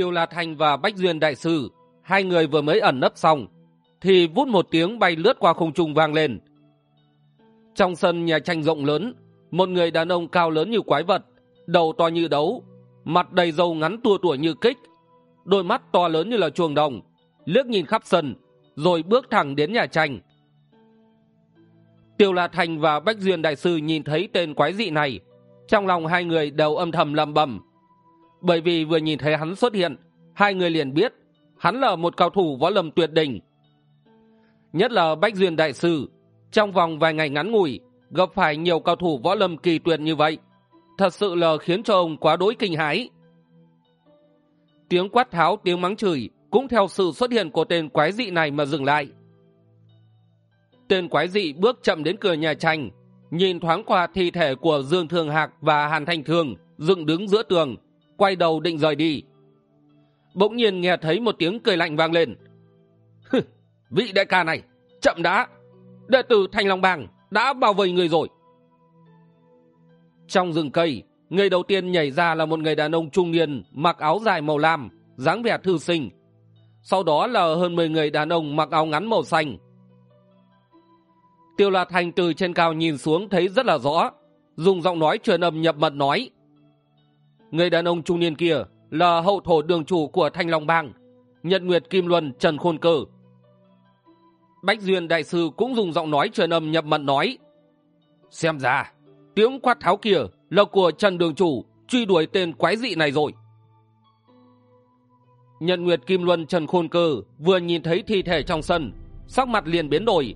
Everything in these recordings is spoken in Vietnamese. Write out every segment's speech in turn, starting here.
tiêu la thanh và bách duyên đại sư, hai người vừa mới ẩn nấp xong, thì vút một tiếng bay lướt qua không trung vang lên. Trong sân nhà tranh rộng lớn, một người đàn ông cao lớn như quái vật, đầu to như đấu, mặt đầy râu ngắn tua tủa như kích, đôi mắt to lớn như là chuồng đồng, liếc nhìn khắp sân, rồi bước thẳng đến nhà tranh. Tiêu la thành và bách duyên đại sư nhìn thấy tên quái dị này, trong lòng hai người đều âm thầm lầm bầm bởi vì vừa nhìn thấy hắn xuất hiện, hai người liền biết hắn là một cao thủ võ lâm tuyệt đỉnh. Nhất là bách duyên đại sư, trong vòng vài ngày ngắn ngủi, gặp phải nhiều cao thủ võ lâm kỳ tuyệt như vậy, thật sự là khiến cho ông quá đối kinh hãi. Tiếng quát tháo, tiếng mắng chửi cũng theo sự xuất hiện của tên quái dị này mà dừng lại. Tên quái dị bước chậm đến cửa nhà tranh nhìn thoáng qua thi thể của dương thường hạc và hàn thanh thường, dựng đứng giữa tường quay đầu định rời đi. Bỗng nhiên nghe thấy một tiếng cười lạnh vang lên. Vị đại ca này, chậm đã. Đệ tử thanh long bang đã bao vây người rồi. Trong rừng cây, người đầu tiên nhảy ra là một người đàn ông trung niên, mặc áo dài màu lam, dáng vẻ thư sinh. Sau đó là hơn mười người đàn ông mặc áo ngắn màu xanh. Tiêu la thành từ trên cao nhìn xuống thấy rất là rõ, dùng giọng nói truyền âm nhập mật nói người đàn ông trung niên kia là hậu thổ đường chủ của thanh long bang, nhật nguyệt kim luân trần khôn cơ. Bách duyên đại sư cũng dùng giọng nói truyền âm nhập mật nói, xem ra, tiếng quát tháo kia là của trần đường chủ truy đuổi tên quái dị này rồi. Nhật nguyệt kim luân trần khôn cơ vừa nhìn thấy thi thể trong sân, sắc mặt liền biến đổi.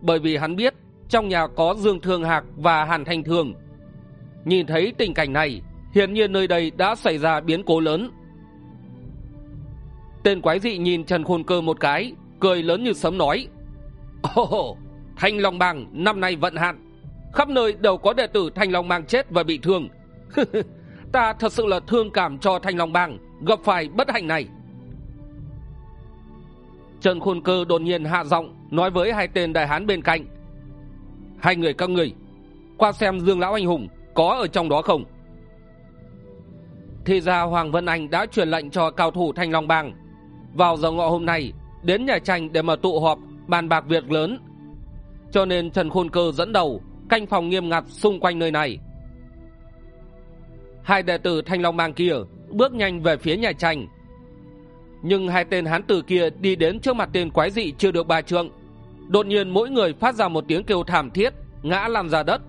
Bởi vì hắn biết trong nhà có dương thương hạc và hàn thanh thương. Nhìn thấy tình cảnh này hiển nhiên nơi đây đã xảy ra biến cố lớn. Tên quái dị nhìn trần khôn cơ một cái, cười lớn như sấm nói, ồ thanh long bang năm nay vận hạn, khắp nơi đều có đệ tử thanh long bang chết và bị thương. Ta thật sự là thương cảm cho thanh long bang gặp phải bất hạnh này. Trần khôn cơ đột nhiên hạ giọng nói với hai tên đại hán bên cạnh, hai người các người qua xem dương lão anh hùng có ở trong đó không? Thì ra hoàng vân anh đã truyền lệnh cho cao thủ thanh long bang. Vào giờ ngọ hôm nay, đến nhà tranh để mà tụ họp, bàn bạc việc lớn. Cho nên trần khôn cơ dẫn đầu, canh phòng nghiêm ngặt xung quanh nơi này. Hai đệ tử thanh long bang kia bước nhanh về phía nhà tranh. Nhưng hai tên hán tử kia đi đến trước mặt tên quái dị chưa được ba trượng. Đột nhiên mỗi người phát ra một tiếng kêu thảm thiết, ngã lăn ra đất.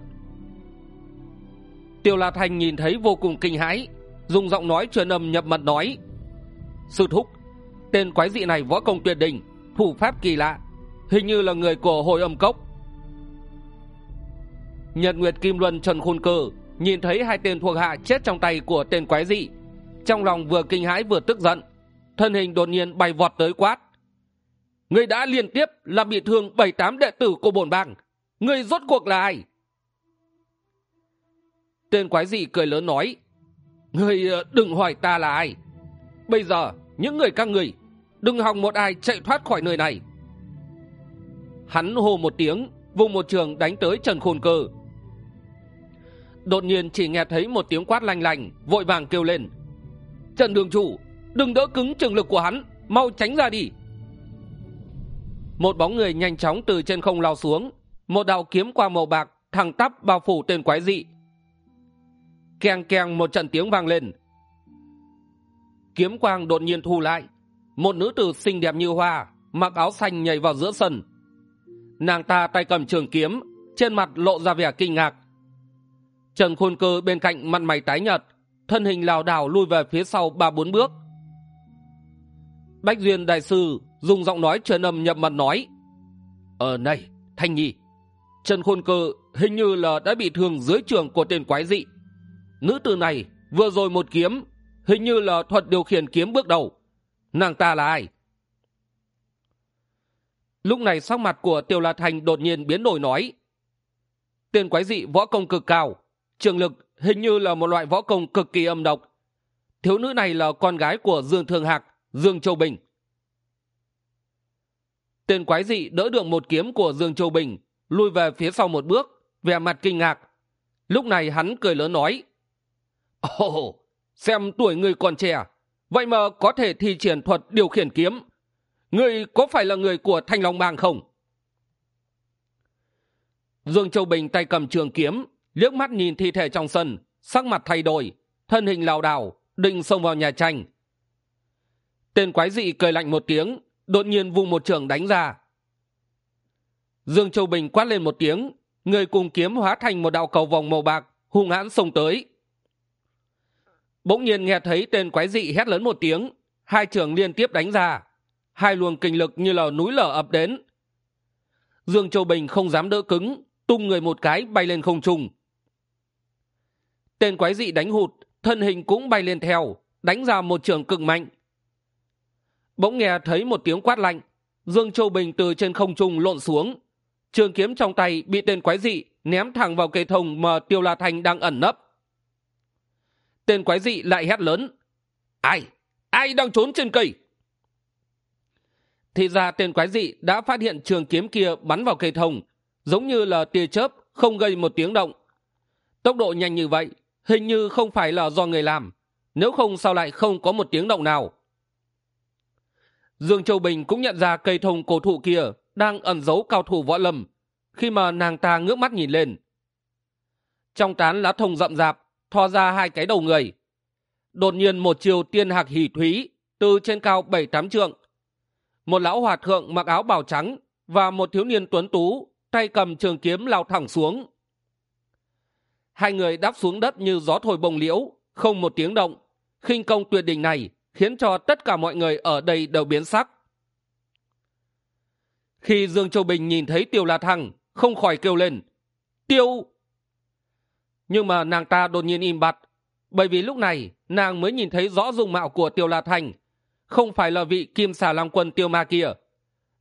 Tiêu la thành nhìn thấy vô cùng kinh hãi dùng giọng nói truyền âm nhập mật nói, sư thúc, tên quái dị này võ công tuyệt đỉnh, thủ pháp kỳ lạ, hình như là người của hội âm cốc. Nhật nguyệt kim luân trần khôn cơ nhìn thấy hai tên thuộc hạ chết trong tay của tên quái dị, trong lòng vừa kinh hãi vừa tức giận, thân hình đột nhiên bay vọt tới quát người đã liên tiếp làm bị thương bảy tám đệ tử của bổn bang người rốt cuộc là ai? Tên quái dị cười lớn nói người ờ, đừng hỏi ta là ai. Bây giờ, những người các người, đừng hòng một ai chạy thoát khỏi nơi này. Hắn hô một tiếng, vùng một trường đánh tới trần khôn cơ. Đột nhiên chỉ nghe thấy một tiếng quát lanh lành, vội vàng kêu lên. Trần đường chủ, đừng đỡ cứng trường lực của hắn, mau tránh ra đi. Một bóng người nhanh chóng từ trên không lao xuống. Một đạo kiếm qua màu bạc, thẳng tắp bao phủ tên quái dị keng keng một trận tiếng vang lên. Kiếm quang đột nhiên thu lại. Một nữ tử xinh đẹp như hoa, mặc áo xanh nhảy vào giữa sân. Nàng ta tay cầm trường kiếm, trên mặt lộ ra vẻ kinh ngạc. Trần khôn cơ bên cạnh mặt mày tái nhợt, thân hình lảo đảo lui về phía sau ba bốn bước. Bách duyên đại sư dùng giọng nói truyền âm nhập mật nói ờ này, thanh nhi, trần khôn cơ hình như là đã bị thương dưới trường của tên quái dị nữ tử này vừa rồi một kiếm, hình như là thuật điều khiển kiếm bước đầu. Nàng ta là ai? Lúc này sắc mặt của tiêu la thành đột nhiên biến đổi nói. Tên quái dị võ công cực cao, trường lực hình như là một loại võ công cực kỳ âm độc. Thiếu nữ này là con gái của dương thường hạc, dương châu bình. Tên quái dị đỡ được một kiếm của dương châu bình lui về phía sau một bước, vẻ mặt kinh ngạc. Lúc này hắn cười lớn nói ồ, xem tuổi người còn trẻ. Vậy mà có thể thi triển thuật điều khiển kiếm. Người có phải là người của thanh long bang không? Dương châu bình tay cầm trường kiếm, liếc mắt nhìn thi thể trong sân, sắc mặt thay đổi, thân hình lảo đảo, định xông vào nhà tranh. Tên quái dị cười lạnh một tiếng, đột nhiên vung một trường đánh ra. Dương châu bình quát lên một tiếng, người cùng kiếm hóa thành một đạo cầu vòng màu bạc, hung hãn xông tới bỗng nhiên nghe thấy tên quái dị hét lớn một tiếng. Hai trường liên tiếp đánh ra. Hai luồng kinh lực như là núi lở ập đến. Dương châu bình không dám đỡ cứng, tung người một cái bay lên không trung. Tên quái dị đánh hụt, thân hình cũng bay lên theo, đánh ra một trường cực mạnh. Bỗng nghe thấy một tiếng quát lạnh, dương châu bình từ trên không trung lộn xuống. Trường kiếm trong tay bị tên quái dị ném thẳng vào cây thông mà tiêu la thành đang ẩn nấp tên quái dị lại hét lớn. Ai? Ai đang trốn trên cây? Thì ra tên quái dị đã phát hiện trường kiếm kia bắn vào cây thông, giống như là tia chớp không gây một tiếng động. Tốc độ nhanh như vậy, hình như không phải là do người làm, nếu không sao lại không có một tiếng động nào. Dương châu bình cũng nhận ra cây thông cổ thụ kia đang ẩn giấu cao thủ võ lâm, khi mà nàng ta ngước mắt nhìn lên. Trong tán lá thông rậm rạp thò ra hai cái đầu người. Đột nhiên một chiều tiên hạc hỉ thúy từ trên cao bảy tám trượng. Một lão hòa thượng mặc áo bào trắng và một thiếu niên tuấn tú tay cầm trường kiếm lao thẳng xuống. Hai người đáp xuống đất như gió thổi bồng liễu, không một tiếng động. Khinh công tuyệt đỉnh này khiến cho tất cả mọi người ở đây đều biến sắc. Khi dương châu bình nhìn thấy tiêu la thăng không khỏi kêu lên, tiêu nhưng mà nàng ta đột nhiên im bặt, bởi vì lúc này nàng mới nhìn thấy rõ dung mạo của tiêu la thành không phải là vị kim xà long quân tiêu ma kia.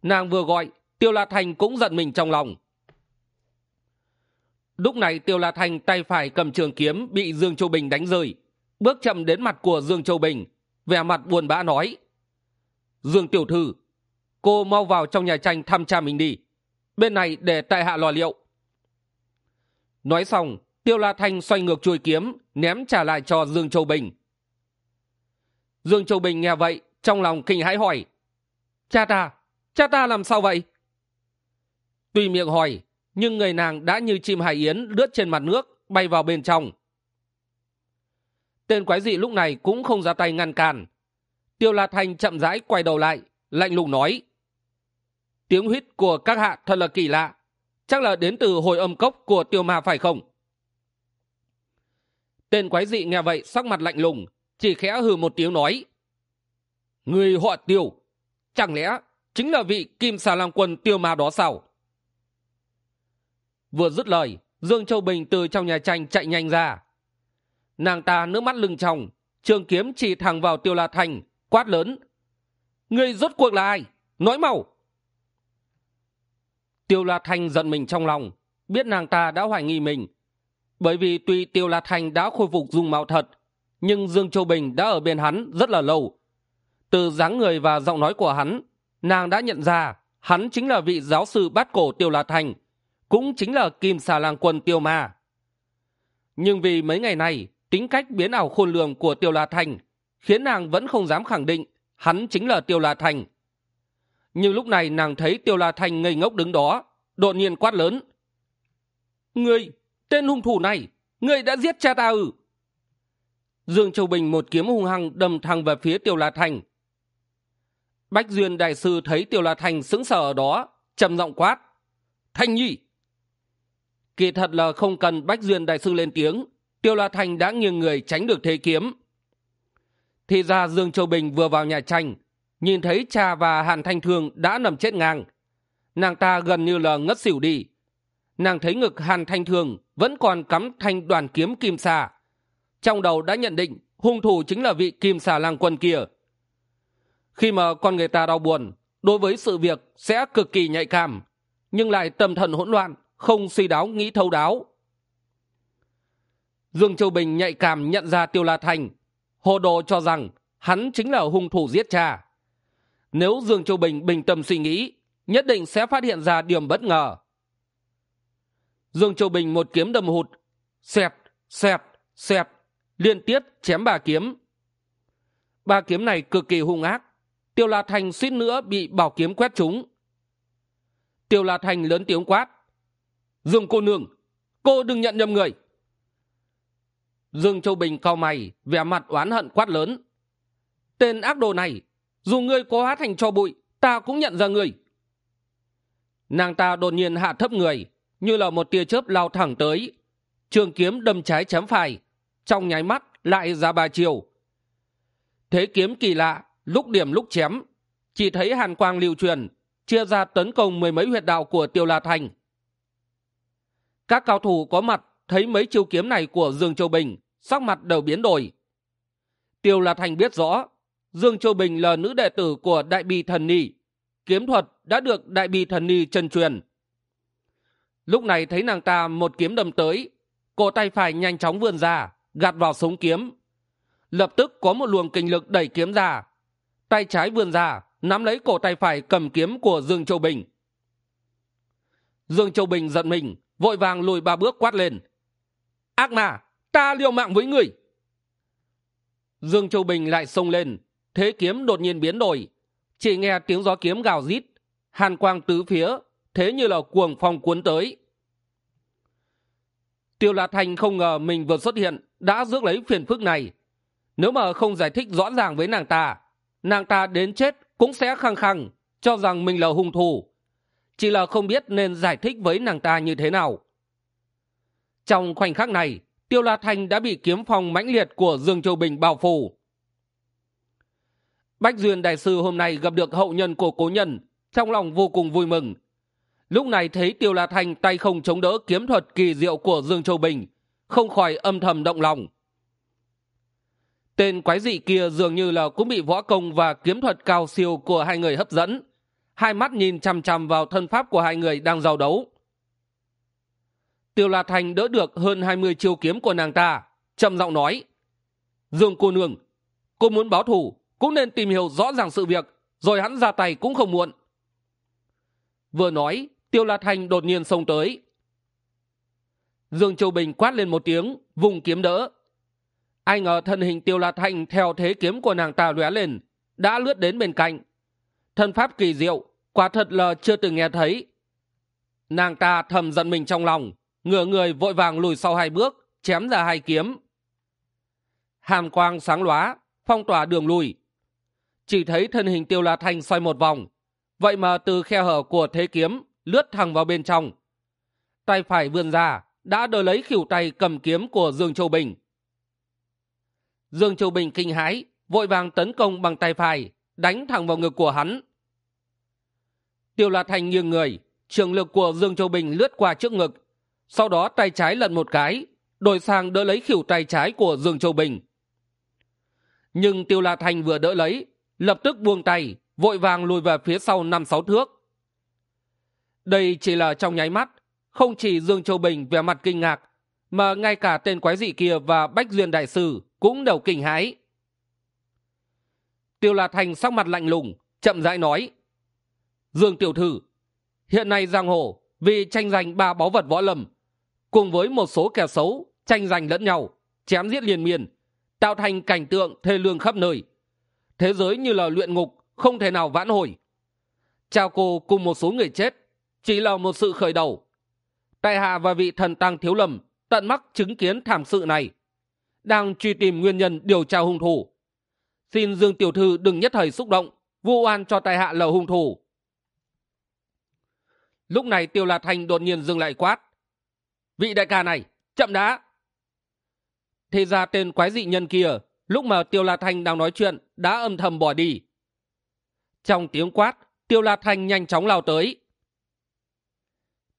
Nàng vừa gọi, tiêu la thành cũng giận mình trong lòng. Lúc này tiêu la thành tay phải cầm trường kiếm bị dương châu bình đánh rơi, bước chậm đến mặt của dương châu bình, vẻ mặt buồn bã nói, dương tiểu thư, cô mau vào trong nhà tranh thăm cha mình đi, bên này để tại hạ lò liệu nói xong tiêu la thanh xoay ngược chuôi kiếm, ném trả lại cho dương châu bình. Dương châu bình nghe vậy, trong lòng kinh hãi hỏi, cha ta cha ta làm sao vậy? Tuy miệng hỏi, nhưng người nàng đã như chim hải yến lướt trên mặt nước, bay vào bên trong. Tên quái dị lúc này cũng không ra tay ngăn cản. Tiêu la thanh chậm rãi quay đầu lại, lạnh lùng nói, tiếng huýt của các hạ thật là kỳ lạ. Chắc là đến từ hồi âm cốc của tiêu ma phải không? Tên quái dị nghe vậy, sắc mặt lạnh lùng, chỉ khẽ hừ một tiếng nói, người họ tiêu, chẳng lẽ chính là vị kim xà lang quân tiêu ma đó sao? Vừa dứt lời, dương châu bình từ trong nhà tranh chạy nhanh ra. Nàng ta nước mắt lưng tròng, trường kiếm chỉ thẳng vào tiêu la thành, quát lớn, người rốt cuộc là ai? Nói mau. Tiêu la thanh giận mình trong lòng, biết nàng ta đã hoài nghi mình bởi vì tuy tiêu la Thành đã khôi phục dung mạo thật, nhưng dương châu bình đã ở bên hắn rất là lâu. Từ dáng người và giọng nói của hắn, nàng đã nhận ra hắn chính là vị giáo sư bát cổ tiêu la Thành cũng chính là kim xà lang quân tiêu ma. Nhưng vì mấy ngày này, tính cách biến ảo khôn lường của tiêu la Thành khiến nàng vẫn không dám khẳng định hắn chính là tiêu la Thành nhưng lúc này nàng thấy tiêu la Thành ngây ngốc đứng đó, đột nhiên quát lớn, ngươi tên hung thủ này, người đã giết cha ta ư? Dương châu bình một kiếm hung hăng đâm thẳng về phía tiêu la thanh bách duyên đại sư thấy tiêu la thanh sững sờ ở đó, trầm giọng quát, thanh nhi! Kỳ thật là không cần bách duyên đại sư lên tiếng tiêu la thanh đã nghiêng người tránh được thế kiếm. Thì ra dương châu bình vừa vào nhà tranh, nhìn thấy cha và hàn thanh thương đã nằm chết ngang. Nàng ta gần như là ngất xỉu đi nàng thấy ngực hàn thanh Thường vẫn còn cắm thanh đoàn kiếm kim xà. Trong đầu đã nhận định hung thủ chính là vị kim xà lang quân kia. Khi mà con người ta đau buồn, đối với sự việc sẽ cực kỳ nhạy cảm, nhưng lại tâm thần hỗn loạn, không suy đáo, nghĩ thấu đáo. Dương châu bình nhạy cảm nhận ra tiêu la thành, hồ đồ cho rằng hắn chính là hung thủ giết cha. Nếu dương châu bình bình tâm suy nghĩ, nhất định sẽ phát hiện ra điểm bất ngờ dương châu bình một kiếm đâm hụt. Xẹt xẹt xẹt. Liên tiếp chém bà kiếm. Ba kiếm này cực kỳ hung ác. Tiêu la thành suýt nữa bị bảo kiếm quét trúng. Tiêu la thành lớn tiếng quát. Dương cô nương, cô đừng nhận nhầm người. Dương châu bình cau mày, vẻ mặt oán hận quát lớn. Tên ác đồ này, dù ngươi có hóa thành cho bụi, ta cũng nhận ra ngươi. Nàng ta đột nhiên hạ thấp người như là một tia chớp lao thẳng tới. Trường kiếm đâm trái chém phải, trong nháy mắt lại ra ba chiều. Thế kiếm kỳ lạ, lúc điểm lúc chém, chỉ thấy hàn quang lưu truyền, chia ra tấn công mười mấy huyệt đạo của tiêu la thành. Các cao thủ có mặt, thấy mấy chiêu kiếm này của dương châu bình, sắc mặt đều biến đổi. Tiêu la thành biết rõ, dương châu bình là nữ đệ tử của đại bi thần ni. Kiếm thuật đã được đại bi thần ni chân truyền lúc này thấy nàng ta một kiếm đâm tới, cổ tay phải nhanh chóng vươn ra, gạt vào sống kiếm. Lập tức có một luồng kinh lực đẩy kiếm ra. Tay trái vươn ra, nắm lấy cổ tay phải cầm kiếm của dương châu bình. Dương châu bình giận mình, vội vàng lùi ba bước quát lên. Ác mà ta liều mạng với người dương châu bình lại xông lên, thế kiếm đột nhiên biến đổi. Chỉ nghe tiếng gió kiếm gào rít, hàn quang tứ phía thế như là cuồng phong cuốn tới. Tiêu la thành không ngờ mình vừa xuất hiện đã rước lấy phiền phức này. Nếu mà không giải thích rõ ràng với nàng ta nàng ta đến chết cũng sẽ khăng khăng cho rằng mình là hung thủ. Chỉ là không biết nên giải thích với nàng ta như thế nào. Trong khoảnh khắc này, tiêu la thành đã bị kiếm phong mãnh liệt của dương châu bình bao phủ. Bách duyên đại sư hôm nay gặp được hậu nhân của cố nhân, trong lòng vô cùng vui mừng lúc này thấy tiêu la thành tay không chống đỡ kiếm thuật kỳ diệu của dương châu bình, không khỏi âm thầm động lòng. Tên quái dị kia dường như là cũng bị võ công và kiếm thuật cao siêu của hai người hấp dẫn. Hai mắt nhìn chằm chằm vào thân pháp của hai người đang giao đấu. Tiêu la thành đỡ được hơn hai mươi chiêu kiếm của nàng ta, trầm giọng nói, dương cô nương, cô muốn báo thù, cũng nên tìm hiểu rõ ràng sự việc, rồi hắn ra tay cũng không muộn. Vừa nói tiêu la Thanh đột nhiên xông tới. Dương châu bình quát lên một tiếng, vùng kiếm đỡ. Ai ngờ thân hình tiêu la Thanh theo thế kiếm của nàng ta lóe lên, đã lướt đến bên cạnh. Thân pháp kỳ diệu, quả thật là chưa từng nghe thấy. Nàng ta thầm giận mình trong lòng, ngửa người vội vàng lùi sau hai bước, chém ra hai kiếm. Hàm quang sáng lóa, phong tỏa đường lùi. Chỉ thấy thân hình tiêu la thanh xoay một vòng. Vậy mà từ khe hở của thế kiếm lướt thẳng vào bên trong. Tay phải vươn ra, đã đỡ lấy khỉu tay cầm kiếm của dương châu bình. Dương châu bình kinh hãi, vội vàng tấn công bằng tay phải, đánh thẳng vào ngực của hắn. Tiêu la thành nghiêng người, trường lực của dương châu bình lướt qua trước ngực. Sau đó tay trái lật một cái, đổi sang đỡ lấy khỉu tay trái của dương châu bình. Nhưng tiêu la thành vừa đỡ lấy, lập tức buông tay, vội vàng lùi về phía sau năm sáu thước đây chỉ là trong nháy mắt, không chỉ dương châu bình vẻ mặt kinh ngạc, mà ngay cả tên quái dị kia và bách duyên đại sư cũng đều kinh hãi. Tiêu la thành sắc mặt lạnh lùng, chậm rãi nói, dương tiểu thư, hiện nay giang hồ vì tranh giành ba báu vật võ lâm, cùng với một số kẻ xấu tranh giành lẫn nhau, chém giết liên miên, tạo thành cảnh tượng thê lương khắp nơi. Thế giới như là luyện ngục, không thể nào vãn hồi. Chào cô cùng một số người chết chỉ là một sự khởi đầu. Tại hạ và vị thần tăng thiếu lầm tận mắt chứng kiến thảm sự này, đang truy tìm nguyên nhân điều tra hung thủ. Xin dương tiểu thư đừng nhất thời xúc động, vu oan cho tại hạ là hung thủ. Lúc này tiêu la thành đột nhiên dừng lại quát. Vị đại ca này, chậm đã. Thì ra tên quái dị nhân kia, lúc mà tiêu la thành đang nói chuyện, đã âm thầm bỏ đi. Trong tiếng quát, tiêu la thành nhanh chóng lao tới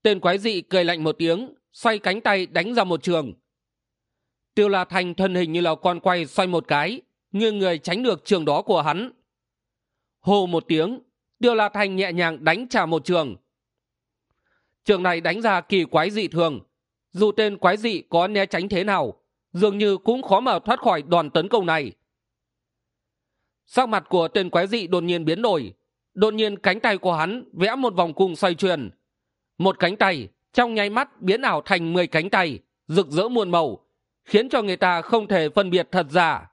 tên quái dị cười lạnh một tiếng, xoay cánh tay đánh ra một trường. Tiêu la thanh thân hình như là con quay xoay một cái nghiêng người tránh được trường đó của hắn. Hô một tiếng, tiêu la thanh nhẹ nhàng đánh trả một trường. Trường này đánh ra kỳ quái dị thường. Dù tên quái dị có né tránh thế nào, dường như cũng khó mà thoát khỏi đòn tấn công này. Sắc mặt của tên quái dị đột nhiên biến đổi. Đột nhiên cánh tay của hắn vẽ một vòng cung xoay truyền một cánh tay trong nháy mắt biến ảo thành mười cánh tay, rực rỡ muôn màu, khiến cho người ta không thể phân biệt thật giả.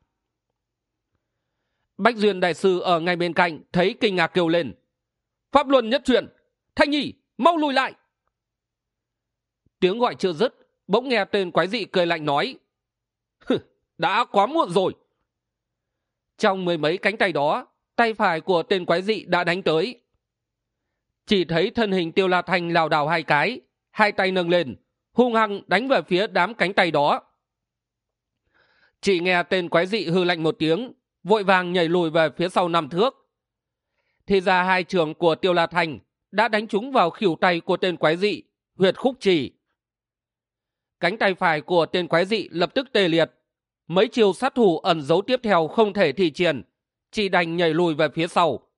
Bách duyên đại sư ở ngay bên cạnh thấy kinh ngạc kêu lên. Pháp luân nhất truyền thanh nhi, mau lùi lại. Tiếng gọi chưa dứt, bỗng nghe tên quái dị cười lạnh nói đã quá muộn rồi. Trong mười mấy cánh tay đó, tay phải của tên quái dị đã đánh tới chỉ thấy thân hình tiêu la thanh lảo đảo hai cái, hai tay nâng lên, hung hăng đánh về phía đám cánh tay đó. Chỉ nghe tên quái dị hư lạnh một tiếng, vội vàng nhảy lùi về phía sau năm thước. Thì ra hai trường của tiêu la thành đã đánh trúng vào khỉu tay của tên quái dị, huyệt khúc chỉ cánh tay phải của tên quái dị lập tức tê liệt. Mấy chiều sát thủ ẩn giấu tiếp theo không thể thi triển, chỉ đành nhảy lùi về phía sau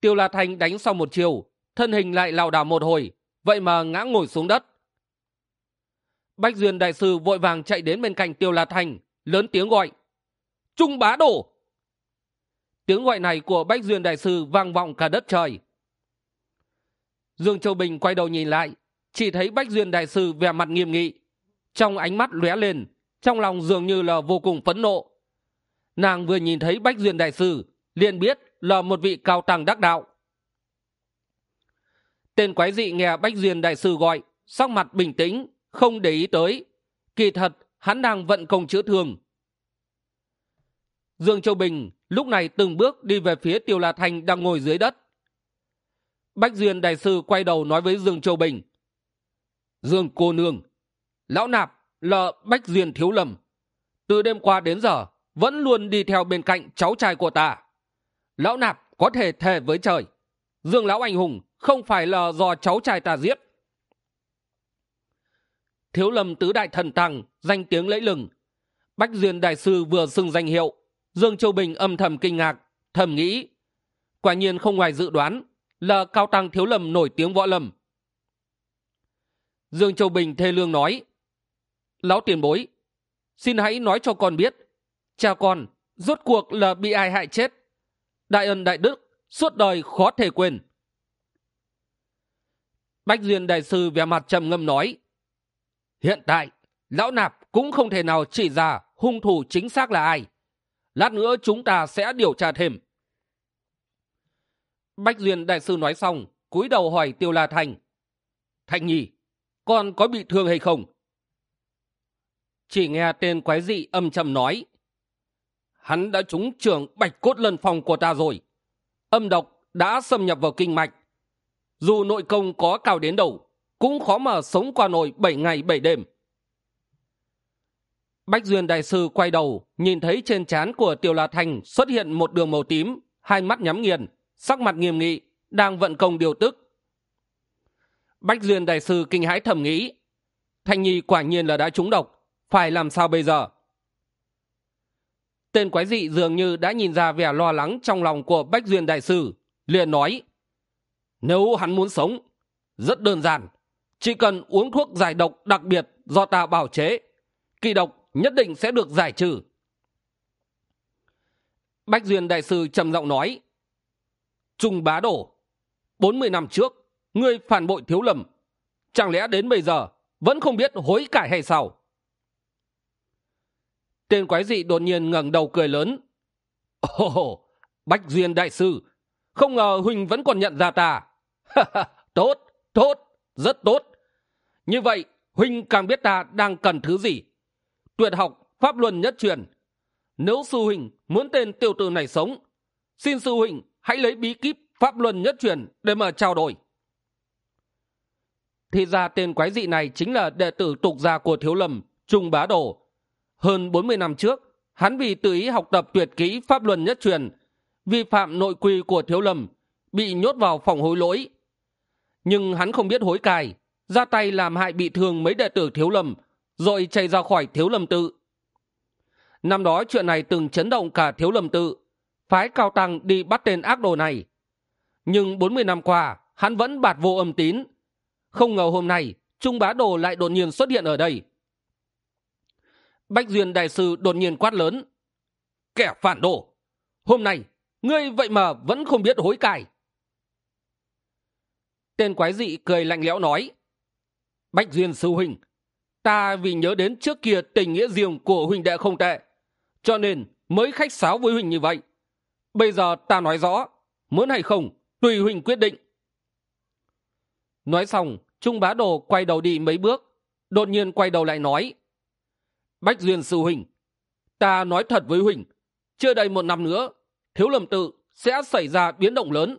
tiêu la Thanh đánh xong một chiều thân hình lại lảo đảo một hồi vậy mà ngã ngồi xuống đất. Bách duyên đại sư vội vàng chạy đến bên cạnh tiêu la Thanh, lớn tiếng gọi trung bá đổ! Tiếng gọi này của bách duyên đại sư vang vọng cả đất trời. Dương châu bình quay đầu nhìn lại chỉ thấy bách duyên đại sư vẻ mặt nghiêm nghị trong ánh mắt lóe lên trong lòng dường như là vô cùng phẫn nộ. Nàng vừa nhìn thấy bách duyên đại sư liền biết là một vị cao tăng đắc đạo. Tên quái dị nghe bách duyên đại sư gọi, sắc mặt bình tĩnh, không để ý tới. Kỳ thật, hắn đang vận công chữa thương. Dương châu bình lúc này từng bước đi về phía tiêu la thanh đang ngồi dưới đất. Bách duyên đại sư quay đầu nói với dương châu bình, dương cô nương, lão nạp là bách duyên thiếu lầm. Từ đêm qua đến giờ, vẫn luôn đi theo bên cạnh cháu trai của ta lão nạp có thể thề với trời, dương lão anh hùng không phải là do cháu trai ta giết. Thiếu lâm tứ đại thần tăng danh tiếng lẫy lừng. Bách duyên đại sư vừa xưng danh hiệu, dương châu bình âm thầm kinh ngạc, thầm nghĩ, quả nhiên không ngoài dự đoán là cao tăng thiếu lầm nổi tiếng võ lâm. Dương châu bình thê lương nói, lão tiền bối, xin hãy nói cho con biết, cha con rốt cuộc là bị ai hại chết? Đại ân đại đức, suốt đời khó thể quên. Bách duyên đại sư vẻ mặt trầm ngâm nói, hiện tại, lão nạp cũng không thể nào chỉ ra hung thủ chính xác là ai. Lát nữa chúng ta sẽ điều tra thêm. Bách duyên đại sư nói xong, cúi đầu hỏi tiêu la thành thành nhi con có bị thương hay không? Chỉ nghe tên quái dị âm trầm nói hắn đã trúng trường bạch cốt lân phòng của ta rồi. Âm độc đã xâm nhập vào kinh mạch. Dù nội công có cao đến đầu cũng khó mà sống qua nổi bảy ngày bảy đêm. Bách duyên đại sư quay đầu, nhìn thấy trên trán của tiêu la thành xuất hiện một đường màu tím, hai mắt nhắm nghiền, sắc mặt nghiêm nghị, đang vận công điều tức. Bách duyên đại sư kinh hãi thầm nghĩ, thanh nhi quả nhiên là đã trúng độc, phải làm sao bây giờ? Tên quái dị dường như đã nhìn ra vẻ lo lắng trong lòng của bách duyên đại sư, liền nói, nếu hắn muốn sống, rất đơn giản, chỉ cần uống thuốc giải độc đặc biệt do ta bảo chế kỳ độc nhất định sẽ được giải trừ. Bách duyên đại sư trầm giọng nói, trung bá đổ, bốn mươi năm trước, ngươi phản bội thiếu lầm, chẳng lẽ đến bây giờ vẫn không biết hối cải hay sao? Tên quái dị đột nhiên ngẩng đầu cười lớn. Ồ, bách duyên đại sư, không ngờ huỳnh vẫn còn nhận ra ta. Tốt tốt, rất tốt. Như vậy huynh càng biết ta đang cần thứ gì. Tuyệt học, pháp luân nhất truyền. Nếu sư huynh muốn tên tiểu tử này sống, xin sư huynh hãy lấy bí kíp pháp luân nhất truyền để mà trao đổi. Thì ra tên quái dị này chính là đệ tử tục gia của thiếu lâm, trung bá đồ hơn bốn mươi năm trước, hắn vì tự ý học tập tuyệt kỹ pháp luân nhất truyền, vi phạm nội quy của thiếu lâm, bị nhốt vào phòng hối lỗi. Nhưng hắn không biết hối cài ra tay làm hại bị thương mấy đệ tử thiếu lâm, rồi chạy ra khỏi thiếu lâm tự. Năm đó chuyện này từng chấn động cả thiếu lâm tự, phái cao tăng đi bắt tên ác đồ này. Nhưng bốn mươi năm qua, hắn vẫn bạt vô âm tín. Không ngờ hôm nay, trung bá đồ lại đột nhiên xuất hiện ở đây bách duyên đại sư đột nhiên quát lớn. Kẻ phản đồ, hôm nay, ngươi vậy mà vẫn không biết hối cải. Tên quái dị cười lạnh lẽo nói, bách duyên sư huynh, ta vì nhớ đến trước kia tình nghĩa riêng của huynh đệ không tệ, cho nên mới khách sáo với huynh như vậy. Bây giờ ta nói rõ, muốn hay không, tùy huynh quyết định. Nói xong, trung bá đồ quay đầu đi mấy bước, đột nhiên quay đầu lại nói bách duyên sư huỳnh ta nói thật với huỳnh chưa đầy một năm nữa, thiếu lầm tự sẽ xảy ra biến động lớn.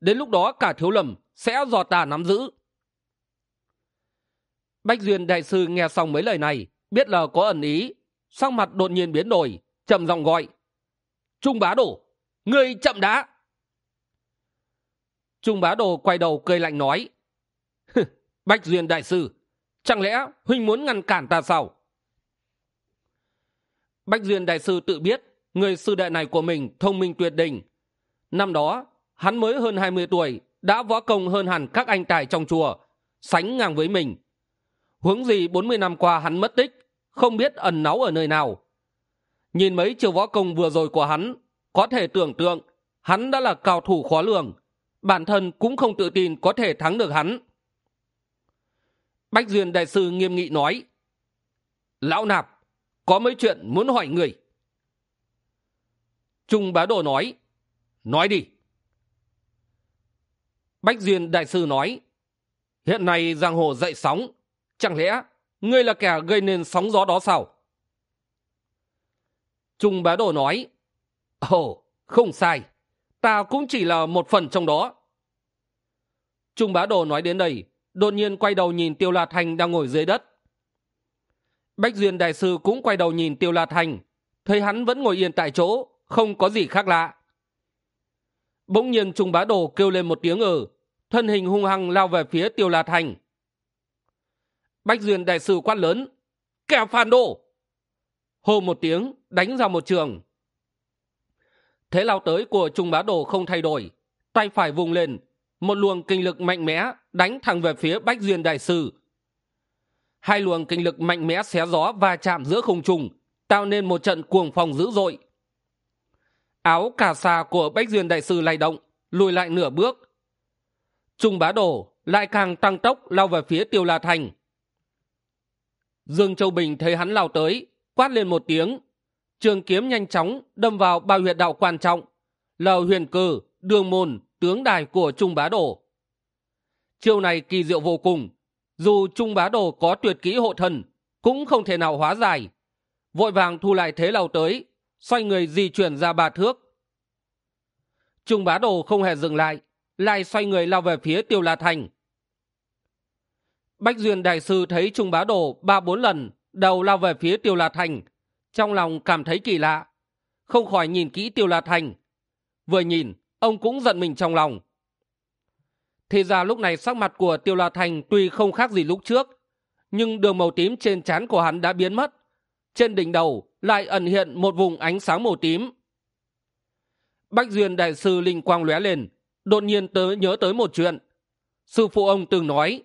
Đến lúc đó cả thiếu lầm sẽ do ta nắm giữ. Bách duyên đại sư nghe xong mấy lời này, biết là có ẩn ý, sắc mặt đột nhiên biến đổi chậm giọng gọi. Trung bá đồ, ngươi chậm đã. Trung bá đồ quay đầu cười lạnh nói. Bách duyên đại sư, chẳng lẽ huynh muốn ngăn cản ta sao? Bách duyên đại sư tự biết người sư đệ này của mình thông minh tuyệt đỉnh. Năm đó, hắn mới hơn hai mươi tuổi, đã võ công hơn hẳn các anh tài trong chùa, sánh ngang với mình. Huống gì bốn mươi năm qua hắn mất tích, không biết ẩn náu ở nơi nào. Nhìn mấy chiều võ công vừa rồi của hắn, có thể tưởng tượng hắn đã là cao thủ khó lường, bản thân cũng không tự tin có thể thắng được hắn. Bách duyên đại sư nghiêm nghị nói, lão nạp có mấy chuyện muốn hỏi người. Trung bá đồ nói nói đi. Bách duyên đại sư nói, hiện nay giang hồ dậy sóng, chẳng lẽ ngươi là kẻ gây nên sóng gió đó sao? Trung bá đồ nói, ồ, không sai, ta cũng chỉ là một phần trong đó. Trung bá đồ nói đến đây, đột nhiên quay đầu nhìn tiêu la thành đang ngồi dưới đất bách duyên đại sư cũng quay đầu nhìn tiêu la thành thấy hắn vẫn ngồi yên tại chỗ, không có gì khác lạ. Bỗng nhiên trung bá đồ kêu lên một tiếng ừ thân hình hung hăng lao về phía tiêu la thành bách duyên đại sư quát lớn, kẻ phản đồ! Hô một tiếng, đánh ra một trường. Thế lao tới của trung bá đồ không thay đổi, tay phải vùng lên, một luồng kinh lực mạnh mẽ đánh thẳng về phía bách duyên đại sư hai luồng kinh lực mạnh mẽ xé gió và chạm giữa không trùng tạo nên một trận cuồng phong dữ dội. Áo cà sa của bách duyên đại sư lay động, lùi lại nửa bước. Trung bá đổ lại càng tăng tốc lao về phía tiêu la thành. Dương châu bình thấy hắn lao tới, quát lên một tiếng. Trường kiếm nhanh chóng đâm vào ba huyệt đạo quan trọng, là huyền cử đường môn, tướng đài của trung bá đổ. Chiêu này kỳ diệu vô cùng dù trung bá đồ có tuyệt kỹ hộ thần, cũng không thể nào hóa giải. Vội vàng thu lại thế lao tới, xoay người di chuyển ra ba thước. Trung bá đồ không hề dừng lại lại xoay người lao về phía tiêu la thành. Bách duyên đại sư thấy trung bá đồ ba bốn lần đầu lao về phía tiêu la thành, trong lòng cảm thấy kỳ lạ. Không khỏi nhìn kỹ tiêu la thành. Vừa nhìn, ông cũng giận mình trong lòng thì ra lúc này sắc mặt của tiêu la thành tuy không khác gì lúc trước, nhưng đường màu tím trên trán của hắn đã biến mất. Trên đỉnh đầu lại ẩn hiện một vùng ánh sáng màu tím. Bách duyên đại sư linh quang lóe lên, đột nhiên tớ nhớ tới một chuyện. Sư phụ ông từng nói,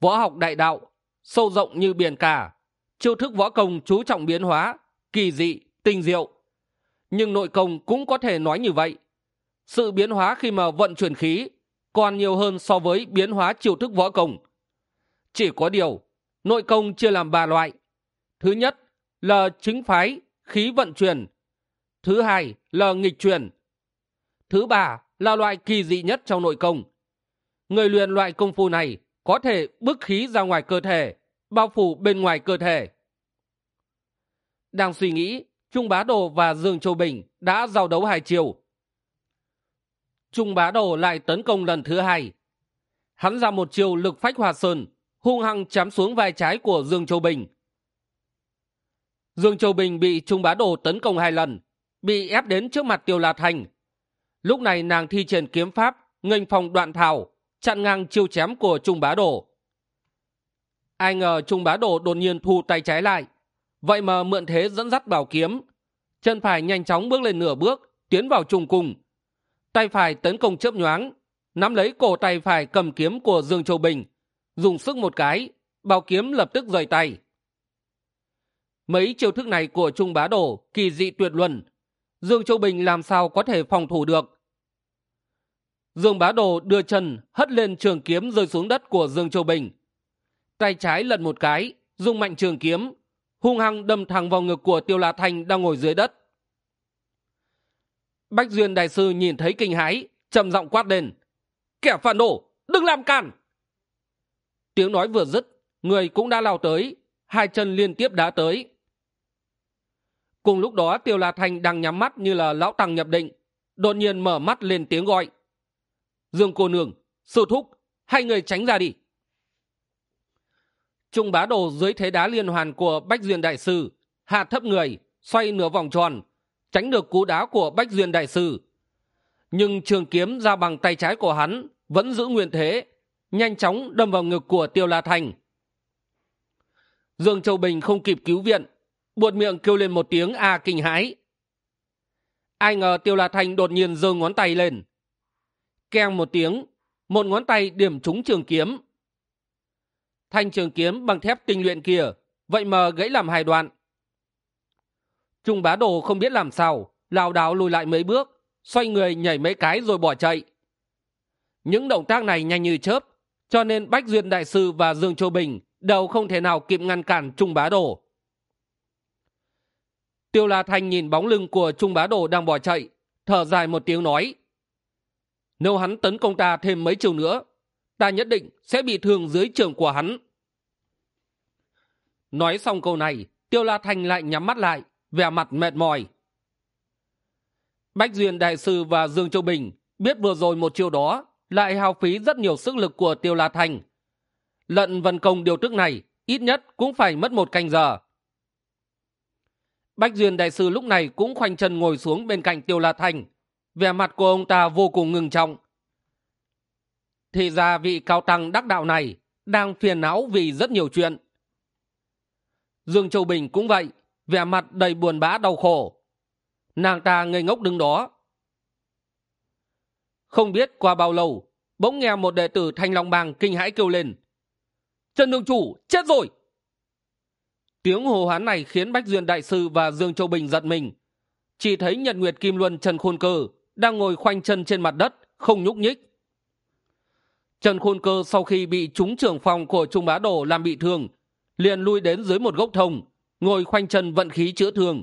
võ học đại đạo, sâu rộng như biển cả, chiêu thức võ công chú trọng biến hóa, kỳ dị, tinh diệu. Nhưng nội công cũng có thể nói như vậy. Sự biến hóa khi mà vận chuyển khí còn nhiều hơn so với biến hóa chiêu thức võ công. Chỉ có điều, nội công chia làm ba loại. Thứ nhất là chính phái, khí vận chuyển. Thứ hai là nghịch truyền thứ ba là loại kỳ dị nhất trong nội công. Người luyện loại công phu này có thể bức khí ra ngoài cơ thể, bao phủ bên ngoài cơ thể. Đang suy nghĩ, trung bá đồ và dương châu bình đã giao đấu hai chiều trung bá đồ lại tấn công lần thứ hai. Hắn ra một chiều lực phách hòa sơn, hung hăng chém xuống vai trái của dương châu bình. Dương châu bình bị trung bá đồ tấn công hai lần, bị ép đến trước mặt tiêu la thành lúc này nàng thi triển kiếm pháp, nghênh phòng đoạn thảo, chặn ngang chiêu chém của trung bá đồ. Ai ngờ trung bá đồ đột nhiên thu tay trái lại, vậy mà mượn thế dẫn dắt bảo kiếm. Chân phải nhanh chóng bước lên nửa bước, tiến vào trùng cung tay phải tấn công chớp nhoáng, nắm lấy cổ tay phải cầm kiếm của dương châu bình, dùng sức một cái bao kiếm lập tức rời tay. Mấy chiêu thức này của trung bá đồ kỳ dị tuyệt luân, dương châu bình làm sao có thể phòng thủ được? Dương bá đồ đưa chân hất lên trường kiếm rơi xuống đất của dương châu bình. Tay trái lật một cái, dùng mạnh trường kiếm, hung hăng đâm thẳng vào ngực của tiêu la thanh đang ngồi dưới đất bách duyên đại sư nhìn thấy kinh hãi, trầm giọng quát lên, kẻ phản đồ, đừng làm cản tiếng nói vừa dứt, người cũng đã lao tới, hai chân liên tiếp đá tới. Cùng lúc đó, tiêu la thanh đang nhắm mắt như là lão tăng nhập định, đột nhiên mở mắt lên tiếng gọi. Dương cô nương, sư thúc, hai người tránh ra đi. Trung bá đồ dưới thế đá liên hoàn của bách duyên đại sư, hạ thấp người, xoay nửa vòng tròn tránh được cú đá của bách duyên đại sư. Nhưng trường kiếm ra bằng tay trái của hắn vẫn giữ nguyên thế, nhanh chóng đâm vào ngực của tiêu la thành. Dương châu bình không kịp cứu viện, buột miệng kêu lên một tiếng a kinh hãi. Ai ngờ tiêu la thành đột nhiên giơ ngón tay lên. Keng một tiếng, một ngón tay điểm trúng trường kiếm. Thanh trường kiếm bằng thép tinh luyện kia, vậy mà gãy làm hai đoạn trung bá đồ không biết làm sao lảo đảo lùi lại mấy bước, xoay người nhảy mấy cái rồi bỏ chạy. Những động tác này nhanh như chớp, cho nên bách duyên đại sư và dương châu bình đều không thể nào kịp ngăn cản trung bá đồ. Tiêu la thanh nhìn bóng lưng của trung bá đồ đang bỏ chạy, thở dài một tiếng nói, nếu hắn tấn công ta thêm mấy chiều nữa, ta nhất định sẽ bị thương dưới trường của hắn. Nói xong câu này, tiêu la thanh lại nhắm mắt lại vẻ mặt mệt mỏi. Bách duyên đại sư và dương châu bình biết vừa rồi một chiêu đó lại hao phí rất nhiều sức lực của tiêu la Thành, lận vân công điều tức này ít nhất cũng phải mất một canh giờ. Bách duyên đại sư lúc này cũng khoanh chân ngồi xuống bên cạnh tiêu la Thành, vẻ mặt của ông ta vô cùng ngừng trọng. Thì ra vị cao tăng đắc đạo này đang phiền não vì rất nhiều chuyện. Dương châu bình cũng vậy vẻ mặt đầy buồn bã đau khổ. Nàng ta ngây ngốc đứng đó. Không biết qua bao lâu, bỗng nghe một đệ tử thanh long bang kinh hãi kêu lên. Trần đường chủ, chết rồi! Tiếng hồ hoán này khiến bách duyên đại sư và dương châu bình giật mình. Chỉ thấy nhật nguyệt kim luân, trần khôn cơ đang ngồi khoanh chân trên mặt đất, không nhúc nhích. Trần khôn cơ sau khi bị trúng trưởng phòng của trung bá đồ làm bị thương, liền lui đến dưới một gốc thông ngồi khoanh chân vận khí chữa thương.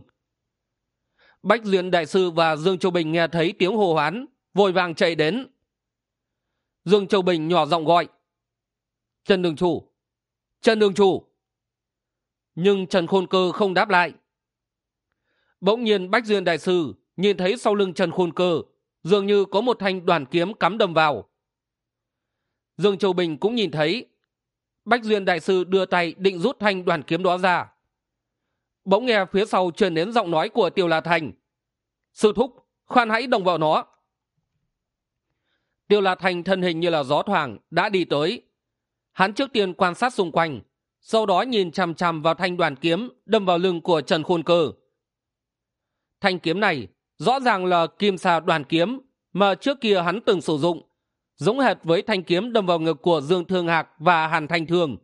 Bách duyên đại sư và dương châu bình nghe thấy tiếng hồ hoán, vội vàng chạy đến. Dương châu bình nhỏ giọng gọi, trần đường chủ, trần đường chủ. Nhưng trần khôn cơ không đáp lại. Bỗng nhiên bách duyên đại sư nhìn thấy sau lưng trần khôn cơ dường như có một thanh đoàn kiếm cắm đầm vào. Dương châu bình cũng nhìn thấy. Bách duyên đại sư đưa tay định rút thanh đoàn kiếm đó ra bỗng nghe phía sau truyền đến giọng nói của tiêu la thành. Sư thúc, khoan hãy đồng vào nó. Tiêu la thành thân hình như là gió thoảng, đã đi tới. Hắn trước tiên quan sát xung quanh, sau đó nhìn chằm chằm vào thanh đoàn kiếm đâm vào lưng của trần khôn cơ. Thanh kiếm này rõ ràng là kim xà đoàn kiếm mà trước kia hắn từng sử dụng, giống hệt với thanh kiếm đâm vào ngực của dương thương hạc và hàn thanh thương.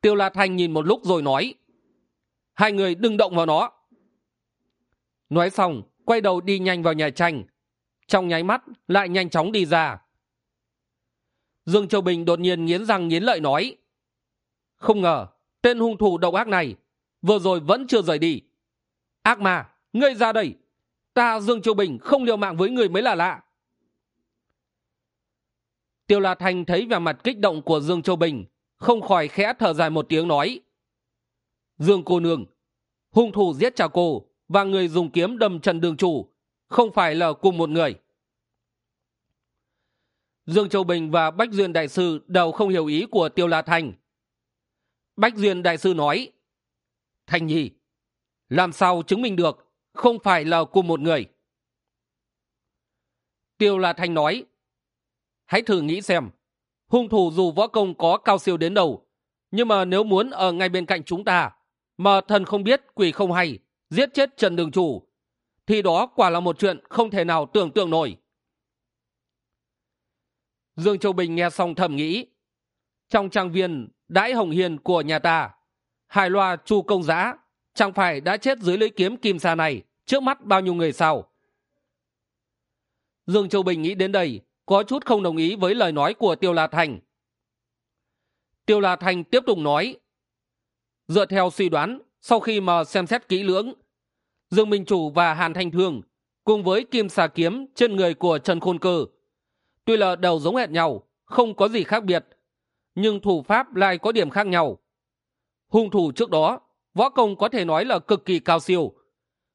Tiêu la thanh nhìn một lúc rồi nói hai người đừng động vào nó. Nói xong, quay đầu đi nhanh vào nhà tranh trong nháy mắt, lại nhanh chóng đi ra. Dương châu bình đột nhiên nghiến răng nghiến lợi nói, không ngờ, tên hung thủ độc ác này vừa rồi vẫn chưa rời đi. Ác mà ngươi ra đây. Ta, dương châu bình, không liều mạng với người mới là lạ. Tiêu la thanh thấy vẻ mặt kích động của dương châu bình, không khỏi khẽ thở dài một tiếng nói dương cô nương. Hung thủ giết cha cô và người dùng kiếm đâm trần đường chủ, không phải là cùng một người. Dương châu bình và bách duyên đại sư đều không hiểu ý của tiêu la thành. Bách duyên đại sư nói, thành nhi, làm sao chứng minh được không phải là cùng một người? Tiêu la thanh nói, hãy thử nghĩ xem, hung thủ dù võ công có cao siêu đến đâu, nhưng mà nếu muốn ở ngay bên cạnh chúng ta mà thần không biết quỷ không hay, giết chết trần đường chủ, thì đó quả là một chuyện không thể nào tưởng tượng nổi. Dương châu bình nghe xong thầm nghĩ, trong trang viên đãi hồng hiền của nhà ta, hài loa chu công giã chẳng phải đã chết dưới lưỡi kiếm kim sa này trước mắt bao nhiêu người sao? Dương châu bình nghĩ đến đây, có chút không đồng ý với lời nói của tiêu la thành. Tiêu la thành tiếp tục nói dựa theo suy đoán, sau khi mà xem xét kỹ lưỡng, dương minh chủ và hàn thanh thương cùng với kim xà kiếm trên người của trần khôn cơ, tuy là đầu giống hệt nhau, không có gì khác biệt, nhưng thủ pháp lại có điểm khác nhau. Hung thủ trước đó, võ công có thể nói là cực kỳ cao siêu,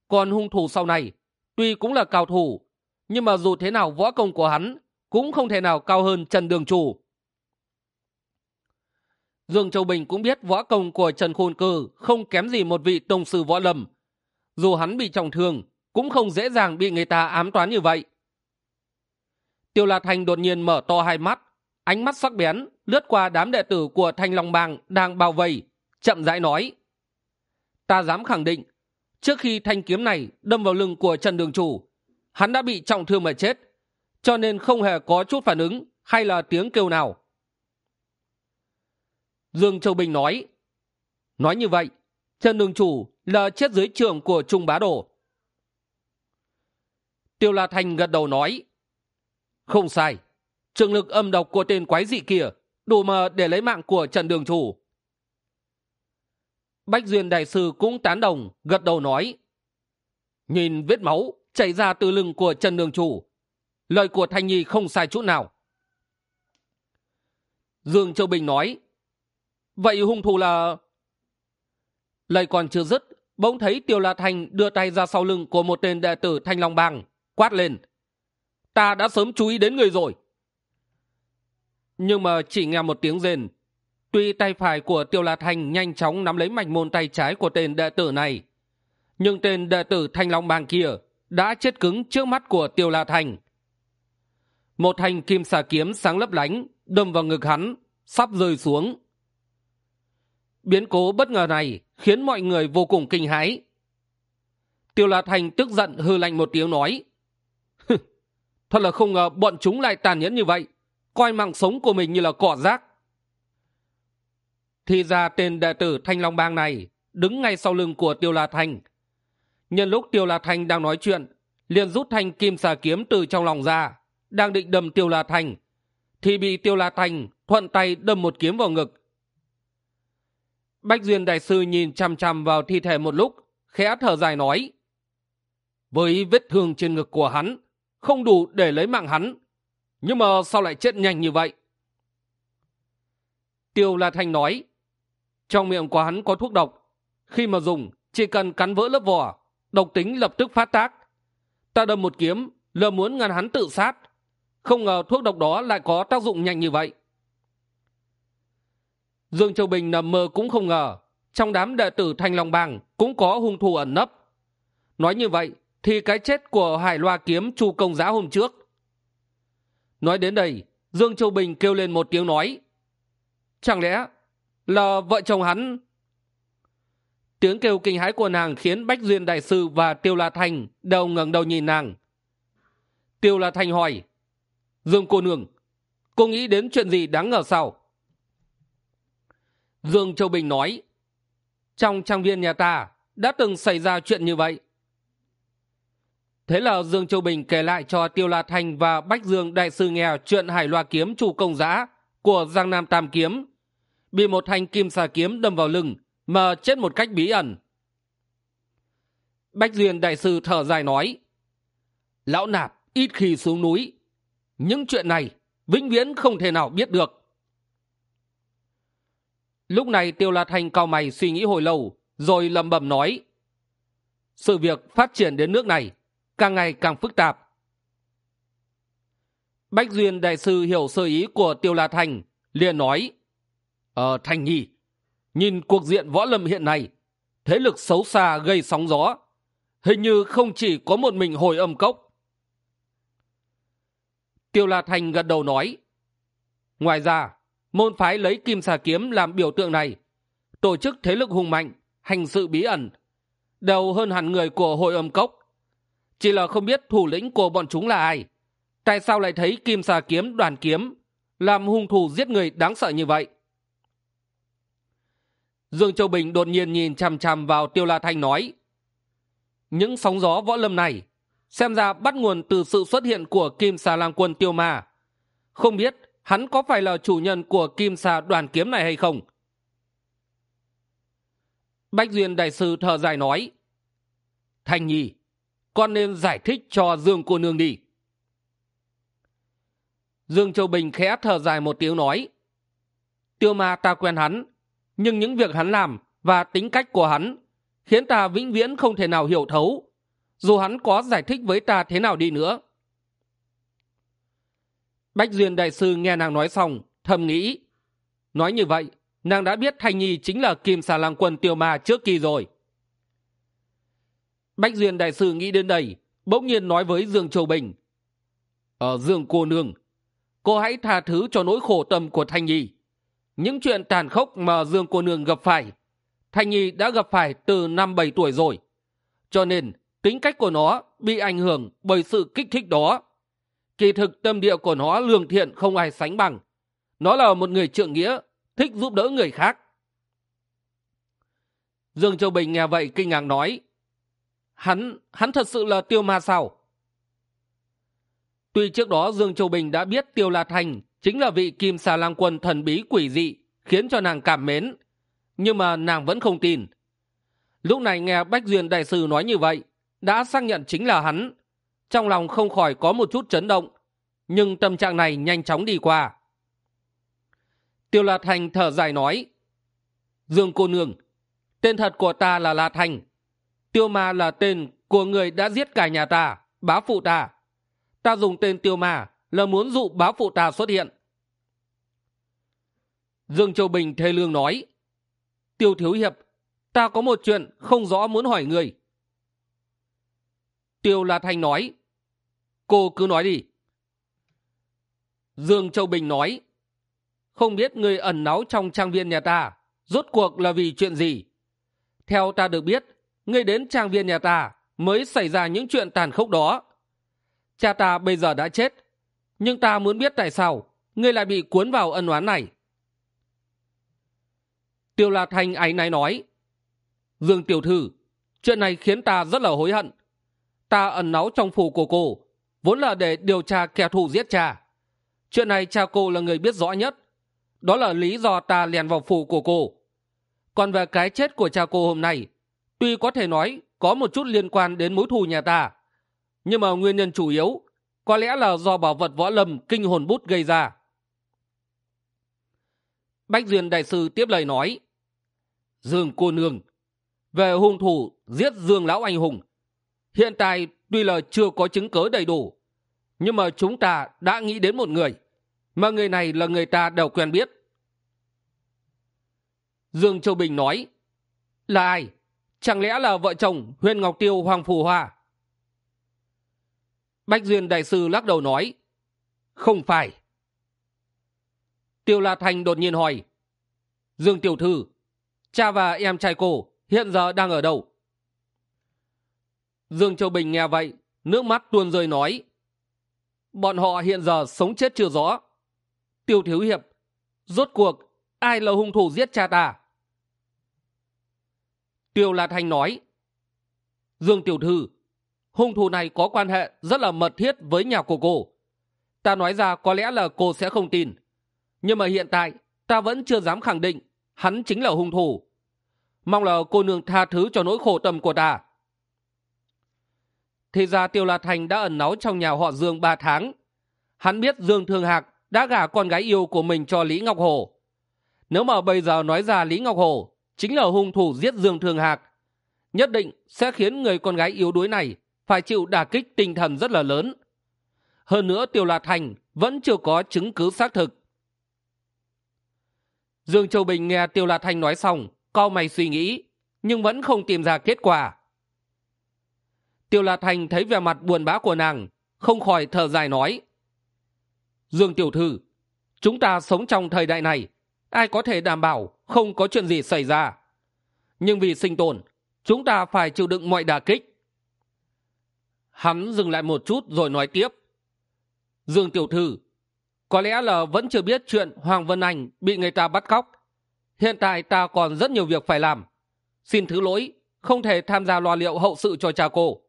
còn hung thủ sau này, tuy cũng là cao thủ, nhưng mà dù thế nào võ công của hắn cũng không thể nào cao hơn trần đường chủ dương châu bình cũng biết võ công của trần khôn cư không kém gì một vị tông sư võ lâm. Dù hắn bị trọng thương, cũng không dễ dàng bị người ta ám toán như vậy. Tiêu la thành đột nhiên mở to hai mắt, ánh mắt sắc bén lướt qua đám đệ tử của thanh long bang đang bao vây, chậm rãi nói, ta dám khẳng định, trước khi thanh kiếm này đâm vào lưng của trần đường chủ, hắn đã bị trọng thương mà chết, cho nên không hề có chút phản ứng hay là tiếng kêu nào dương châu bình nói. Nói như vậy, trần đường chủ là chết dưới trường của trung bá đồ. Tiêu la thành gật đầu nói. Không sai, trường lực âm độc của tên quái dị kia đủ mờ để lấy mạng của trần đường chủ. Bách duyên đại sư cũng tán đồng, gật đầu nói. Nhìn vết máu chảy ra từ lưng của trần đường chủ, lời của thanh nhi không sai chút nào. Dương châu bình nói vậy hung thủ là lời còn chưa dứt, bỗng thấy tiêu la thành đưa tay ra sau lưng của một tên đệ tử thanh long bang quát lên. Ta đã sớm chú ý đến người rồi. Nhưng mà chỉ nghe một tiếng rền tuy tay phải của tiêu la thành nhanh chóng nắm lấy mạch môn tay trái của tên đệ tử này, nhưng tên đệ tử thanh long bang kia đã chết cứng trước mắt của tiêu la thành một thanh kim xà kiếm sáng lấp lánh, đâm vào ngực hắn, sắp rơi xuống biến cố bất ngờ này khiến mọi người vô cùng kinh hãi. Tiêu la thành tức giận hư lạnh một tiếng nói thật là không ngờ bọn chúng lại tàn nhẫn như vậy, coi mạng sống của mình như là cỏ rác. Thì ra tên đệ tử thanh long bang này đứng ngay sau lưng của tiêu la thành nhân lúc tiêu la thành đang nói chuyện, liền rút thanh kim xà kiếm từ trong lòng ra, đang định đâm tiêu la thành thì bị tiêu la thành thuận tay đâm một kiếm vào ngực bách duyên đại sư nhìn chằm chằm vào thi thể một lúc, khẽ thở dài nói, với vết thương trên ngực của hắn, không đủ để lấy mạng hắn, nhưng mà sao lại chết nhanh như vậy? Tiêu la thanh nói, trong miệng của hắn có thuốc độc, khi mà dùng, chỉ cần cắn vỡ lớp vỏ, độc tính lập tức phát tác. Ta đâm một kiếm lờ muốn ngăn hắn tự sát. Không ngờ thuốc độc đó lại có tác dụng nhanh như vậy dương châu bình nằm mơ cũng không ngờ, trong đám đệ tử thanh long bang cũng có hung thủ ẩn nấp. Nói như vậy thì cái chết của hải loa kiếm chu công giá hôm trước. Nói đến đây, dương châu bình kêu lên một tiếng nói, chẳng lẽ là vợ chồng hắn? Tiếng kêu kinh hãi của nàng khiến bách duyên đại sư và tiêu la thành đều ngẩng đầu nhìn nàng. Tiêu la thành hỏi, dương cô nương, cô nghĩ đến chuyện gì đáng ngờ sao? Dương châu bình nói, trong trang viên nhà ta đã từng xảy ra chuyện như vậy. Thế là dương châu bình kể lại cho tiêu la thanh và bách dương đại sư nghe chuyện hải loa kiếm chủ công giã của giang nam tam kiếm, bị một thanh kim xà kiếm đâm vào lưng mà chết một cách bí ẩn. Bách duyên đại sư thở dài nói, lão nạp, ít khi xuống núi, những chuyện này vĩnh viễn không thể nào biết được lúc này tiêu la thanh cao mày suy nghĩ hồi lâu, rồi lẩm bẩm nói, sự việc phát triển đến nước này càng ngày càng phức tạp. Bách duyên đại sư hiểu sơ ý của tiêu la thành liền nói ờ thành nhi, nhìn cuộc diện võ lâm hiện nay, thế lực xấu xa gây sóng gió, hình như không chỉ có một mình hồi âm cốc. Tiêu la thành gật đầu nói, ngoài ra môn phái lấy kim xà kiếm làm biểu tượng này. Tổ chức thế lực hùng mạnh, hành sự bí ẩn đều hơn hẳn người của hội âm cốc. Chỉ là không biết thủ lĩnh của bọn chúng là ai. Tại sao lại thấy kim xà kiếm đoàn kiếm, làm hung thủ giết người đáng sợ như vậy? Dương châu bình đột nhiên nhìn chằm chằm vào tiêu la thanh nói, những sóng gió võ lâm này, xem ra bắt nguồn từ sự xuất hiện của kim xà lang quân tiêu ma. Không biết hắn có phải là chủ nhân của kim xà đoàn kiếm này hay không? Bách duyên đại sư thở dài nói, thanh nhi, con nên giải thích cho dương cô nương đi. Dương châu bình khẽ thở dài một tiếng nói, tiêu ma ta quen hắn, nhưng những việc hắn làm và tính cách của hắn khiến ta vĩnh viễn không thể nào hiểu thấu. Dù hắn có giải thích với ta thế nào đi nữa bách duyên đại sư nghe nàng nói xong, thầm nghĩ. Nói như vậy, nàng đã biết thanh nhi chính là kim xà lang quân tiêu ma trước kỳ rồi. Bách duyên đại sư nghĩ đến đây, bỗng nhiên nói với dương châu bình. Ở dương cô nương, cô hãy tha thứ cho nỗi khổ tâm của thanh nhi. Những chuyện tàn khốc mà dương cô nương gặp phải, thanh nhi đã gặp phải từ năm bảy tuổi rồi. Cho nên, tính cách của nó bị ảnh hưởng bởi sự kích thích đó kỳ thực tâm địa của nó lương thiện không ai sánh bằng. Nó là một người trượng nghĩa, thích giúp đỡ người khác. Dương châu bình nghe vậy kinh ngạc nói, hắn hắn thật sự là tiêu ma sao? Tuy trước đó dương châu bình đã biết tiêu la thành chính là vị kim xà lang quân thần bí quỷ dị khiến cho nàng cảm mến, nhưng mà nàng vẫn không tin. Lúc này nghe bách duyên đại sư nói như vậy, đã xác nhận chính là hắn trong lòng không khỏi có một chút chấn động, nhưng tâm trạng này nhanh chóng đi qua. Tiêu la thành thở dài nói, dương cô nương, tên thật của ta là la thành tiêu ma là tên của người đã giết cả nhà ta, bá phụ ta. Ta dùng tên tiêu ma là muốn dụ bá phụ ta xuất hiện. Dương châu bình thê lương nói, tiêu thiếu hiệp, ta có một chuyện không rõ muốn hỏi người. Tiêu la thanh nói cô cứ nói đi. Dương châu bình nói, không biết người ẩn náu trong trang viên nhà ta rốt cuộc là vì chuyện gì? Theo ta được biết ngươi đến trang viên nhà ta mới xảy ra những chuyện tàn khốc đó. Cha ta bây giờ đã chết, nhưng ta muốn biết tại sao ngươi lại bị cuốn vào ân oán này. Tiêu la thanh áy náy nói, dương tiểu thư, chuyện này khiến ta rất là hối hận. Ta ẩn náu trong phủ của cô vốn là để điều tra kẻ thù giết cha. Chuyện này cha cô là người biết rõ nhất. Đó là lý do ta lèn vào phủ của cô. Còn về cái chết của cha cô hôm nay, tuy có thể nói có một chút liên quan đến mối thù nhà ta, nhưng mà nguyên nhân chủ yếu có lẽ là do bảo vật võ lâm kinh hồn bút gây ra. Bách duyên đại sư tiếp lời nói, dương cô nương, về hung thủ giết dương lão anh hùng, hiện tại tuy là chưa có chứng cớ đầy đủ, nhưng mà chúng ta đã nghĩ đến một người, mà người này là người ta đều quen biết. Dương châu bình nói, là ai? Chẳng lẽ là vợ chồng huyền ngọc tiêu, hoàng phù hoa? Bách duyên đại sư lắc đầu nói, không phải. Tiêu la thành đột nhiên hỏi, dương tiểu thư, cha và em trai cô hiện giờ đang ở đâu? Dương châu bình nghe vậy, nước mắt tuôn rơi nói, bọn họ hiện giờ sống chết chưa rõ. Tiêu thiếu hiệp, rốt cuộc ai là hung thủ giết cha ta? Tiêu la thanh nói, dương tiểu thư, hung thủ này có quan hệ rất là mật thiết với nhà của cô. Ta nói ra có lẽ là cô sẽ không tin, nhưng mà hiện tại ta vẫn chưa dám khẳng định hắn chính là hung thủ. Mong là cô nương tha thứ cho nỗi khổ tâm của ta thì ra tiêu la thành đã ẩn náu trong nhà họ dương ba tháng. Hắn biết dương thương hạc đã gả con gái yêu của mình cho lý ngọc hồ. Nếu mà bây giờ nói ra lý ngọc hồ, chính là hung thủ giết dương thương hạc, nhất định sẽ khiến người con gái yếu đuối này phải chịu đả kích tinh thần rất là lớn. Hơn nữa tiêu la thành vẫn chưa có chứng cứ xác thực. Dương châu bình nghe tiêu la Thành nói xong cau mày suy nghĩ, nhưng vẫn không tìm ra kết quả tiêu la thành thấy vẻ mặt buồn bã của nàng, không khỏi thở dài nói. Dương tiểu thư, chúng ta sống trong thời đại này, ai có thể đảm bảo không có chuyện gì xảy ra? Nhưng vì sinh tồn, chúng ta phải chịu đựng mọi đà kích. Hắn dừng lại một chút rồi nói tiếp. Dương tiểu thư, có lẽ là vẫn chưa biết chuyện hoàng vân anh bị người ta bắt cóc. Hiện tại ta còn rất nhiều việc phải làm. Xin thứ lỗi, không thể tham gia lo liệu hậu sự cho cha cô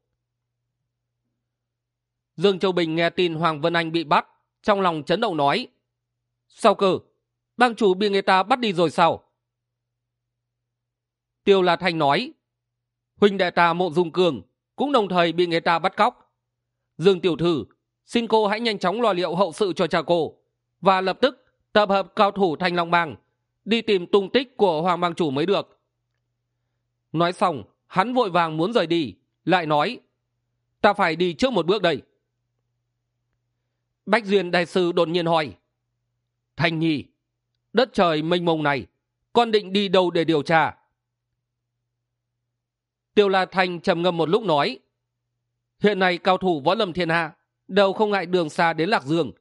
dương châu bình nghe tin hoàng vân anh bị bắt, trong lòng chấn động nói, sao cơ? Bang chủ bị người ta bắt đi rồi sao? Tiêu la thanh nói, huynh đệ ta mộ dung cường cũng đồng thời bị người ta bắt cóc. Dương tiểu thư, xin cô hãy nhanh chóng lo liệu hậu sự cho cha cô và lập tức tập hợp cao thủ Thanh long bang đi tìm tung tích của hoàng bang chủ mới được. Nói xong, hắn vội vàng muốn rời đi, lại nói, ta phải đi trước một bước đây bách duyên đại sư đột nhiên hỏi. Thành nhi, đất trời mênh mông này, con định đi đâu để điều tra? Tiêu la thành trầm ngâm một lúc nói. Hiện nay cao thủ võ lâm thiên hạ đều không ngại đường xa đến lạc dương.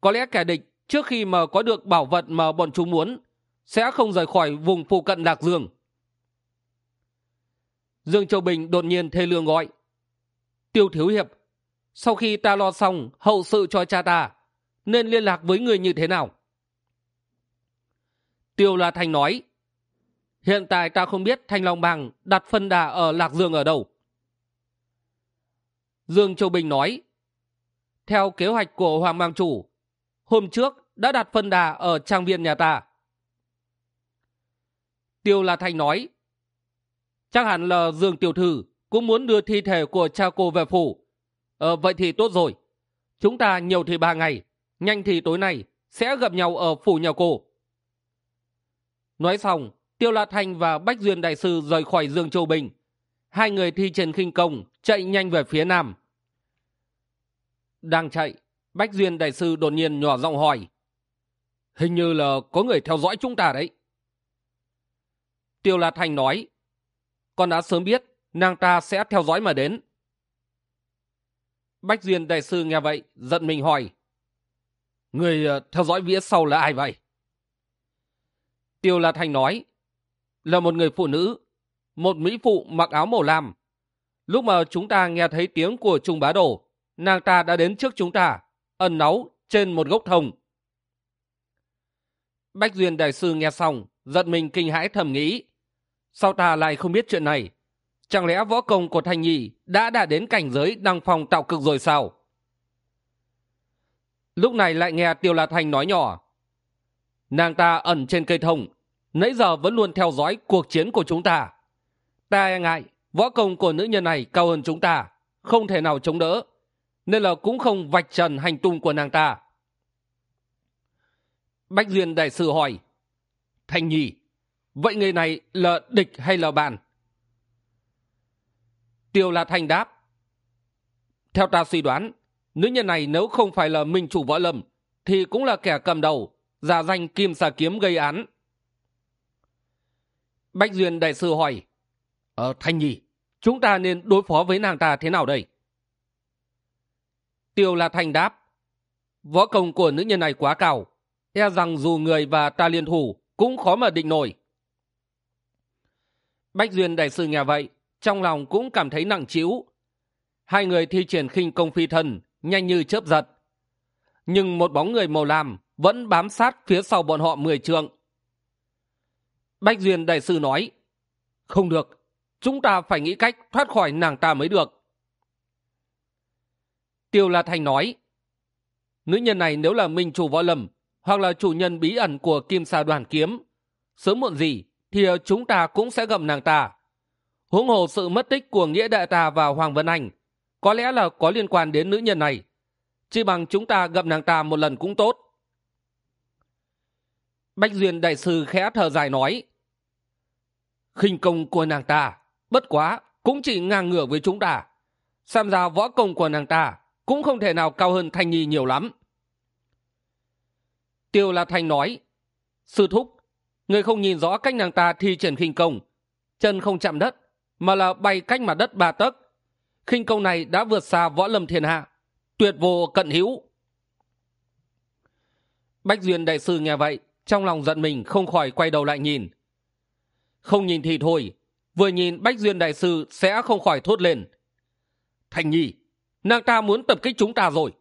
Có lẽ kẻ địch trước khi mà có được bảo vật mà bọn chúng muốn sẽ không rời khỏi vùng phụ cận lạc dương. Dương châu bình đột nhiên thê lương gọi. Tiêu thiếu hiệp sau khi ta lo xong, hậu sự cho cha ta, nên liên lạc với người như thế nào? Tiêu la thành nói, hiện tại ta không biết thanh long bang đặt phân đà ở lạc dương ở đâu. Dương châu bình nói, theo kế hoạch của hoàng mang chủ, hôm trước đã đặt phân đà ở trang viên nhà ta. Tiêu la thành nói, chắc hẳn là dương tiểu thư cũng muốn đưa thi thể của cha cô về phủ ờ, vậy thì tốt rồi. Chúng ta nhiều thì ba ngày nhanh thì tối nay sẽ gặp nhau ở phủ nhà cô. Nói xong tiêu la thanh và bách duyên đại sư rời khỏi dương châu bình. Hai người thi triển khinh công chạy nhanh về phía nam. Đang chạy bách duyên đại sư đột nhiên nhỏ giọng hỏi hình như là có người theo dõi chúng ta đấy. Tiêu la thanh nói con đã sớm biết nàng ta sẽ theo dõi mà đến bách duyên đại sư nghe vậy giận mình hỏi người ờ, theo dõi vía sau là ai vậy? Tiêu la thanh nói là một người phụ nữ một mỹ phụ mặc áo màu lam. Lúc mà chúng ta nghe thấy tiếng của trung bá đổ, nàng ta đã đến trước chúng ta ẩn náu trên một gốc thông. Bách duyên đại sư nghe xong giận mình kinh hãi thầm nghĩ sao ta lại không biết chuyện này? Chẳng lẽ võ công của thanh nhi đã đạt đến cảnh giới đăng phong tạo cực rồi sao? Lúc này lại nghe tiêu la thanh nói nhỏ. Nàng ta ẩn trên cây thông, nãy giờ vẫn luôn theo dõi cuộc chiến của chúng ta. Ta e ngại, võ công của nữ nhân này cao hơn chúng ta, không thể nào chống đỡ, nên là cũng không vạch trần hành tung của nàng ta. Bách duyên đại sư hỏi, thanh nhi, vậy người này là địch hay là bạn? Tiêu la thanh đáp. Theo ta suy đoán, nữ nhân này nếu không phải là minh chủ võ lâm, thì cũng là kẻ cầm đầu, giả danh kim xà kiếm gây án. Bách duyên đại sư hỏi ờ thanh nhi, chúng ta nên đối phó với nàng ta thế nào đây? Tiêu la thanh đáp, võ công của nữ nhân này quá cao e rằng dù người và ta liên thủ cũng khó mà định nổi. Bách duyên đại sư nghe vậy trong lòng cũng cảm thấy nặng trĩu. Hai người thi triển khinh công phi thân, nhanh như chớp giật. Nhưng một bóng người màu lam vẫn bám sát phía sau bọn họ mười trượng. Bách duyên đại sư nói, không được, chúng ta phải nghĩ cách thoát khỏi nàng ta mới được. Tiêu la thành nói, nữ nhân này nếu là minh chủ võ lâm hoặc là chủ nhân bí ẩn của kim sa đoàn kiếm, sớm muộn gì thì chúng ta cũng sẽ gặp nàng ta huống hồ sự mất tích của nghĩa đại tà và hoàng vân anh, có lẽ là có liên quan đến nữ nhân này. Chỉ bằng chúng ta gặp nàng ta một lần cũng tốt. Bách duyên đại sư khẽ thở dài nói, khinh công của nàng ta, bất quá cũng chỉ ngang ngửa với chúng ta. Xem ra võ công của nàng ta cũng không thể nào cao hơn thanh nhi nhiều lắm. Tiêu la thanh nói, sư thúc người không nhìn rõ cách nàng ta thi triển khinh công, chân không chạm đất mà là bay cách mặt đất ba tấc. Khinh công này đã vượt xa võ lâm thiên hạ, tuyệt vô cận hữu. Bách duyên đại sư nghe vậy, trong lòng giận mình không khỏi quay đầu lại nhìn. Không nhìn thì thôi, vừa nhìn bách duyên đại sư sẽ không khỏi thốt lên. Thành nhi, nàng ta muốn tập kích chúng ta rồi.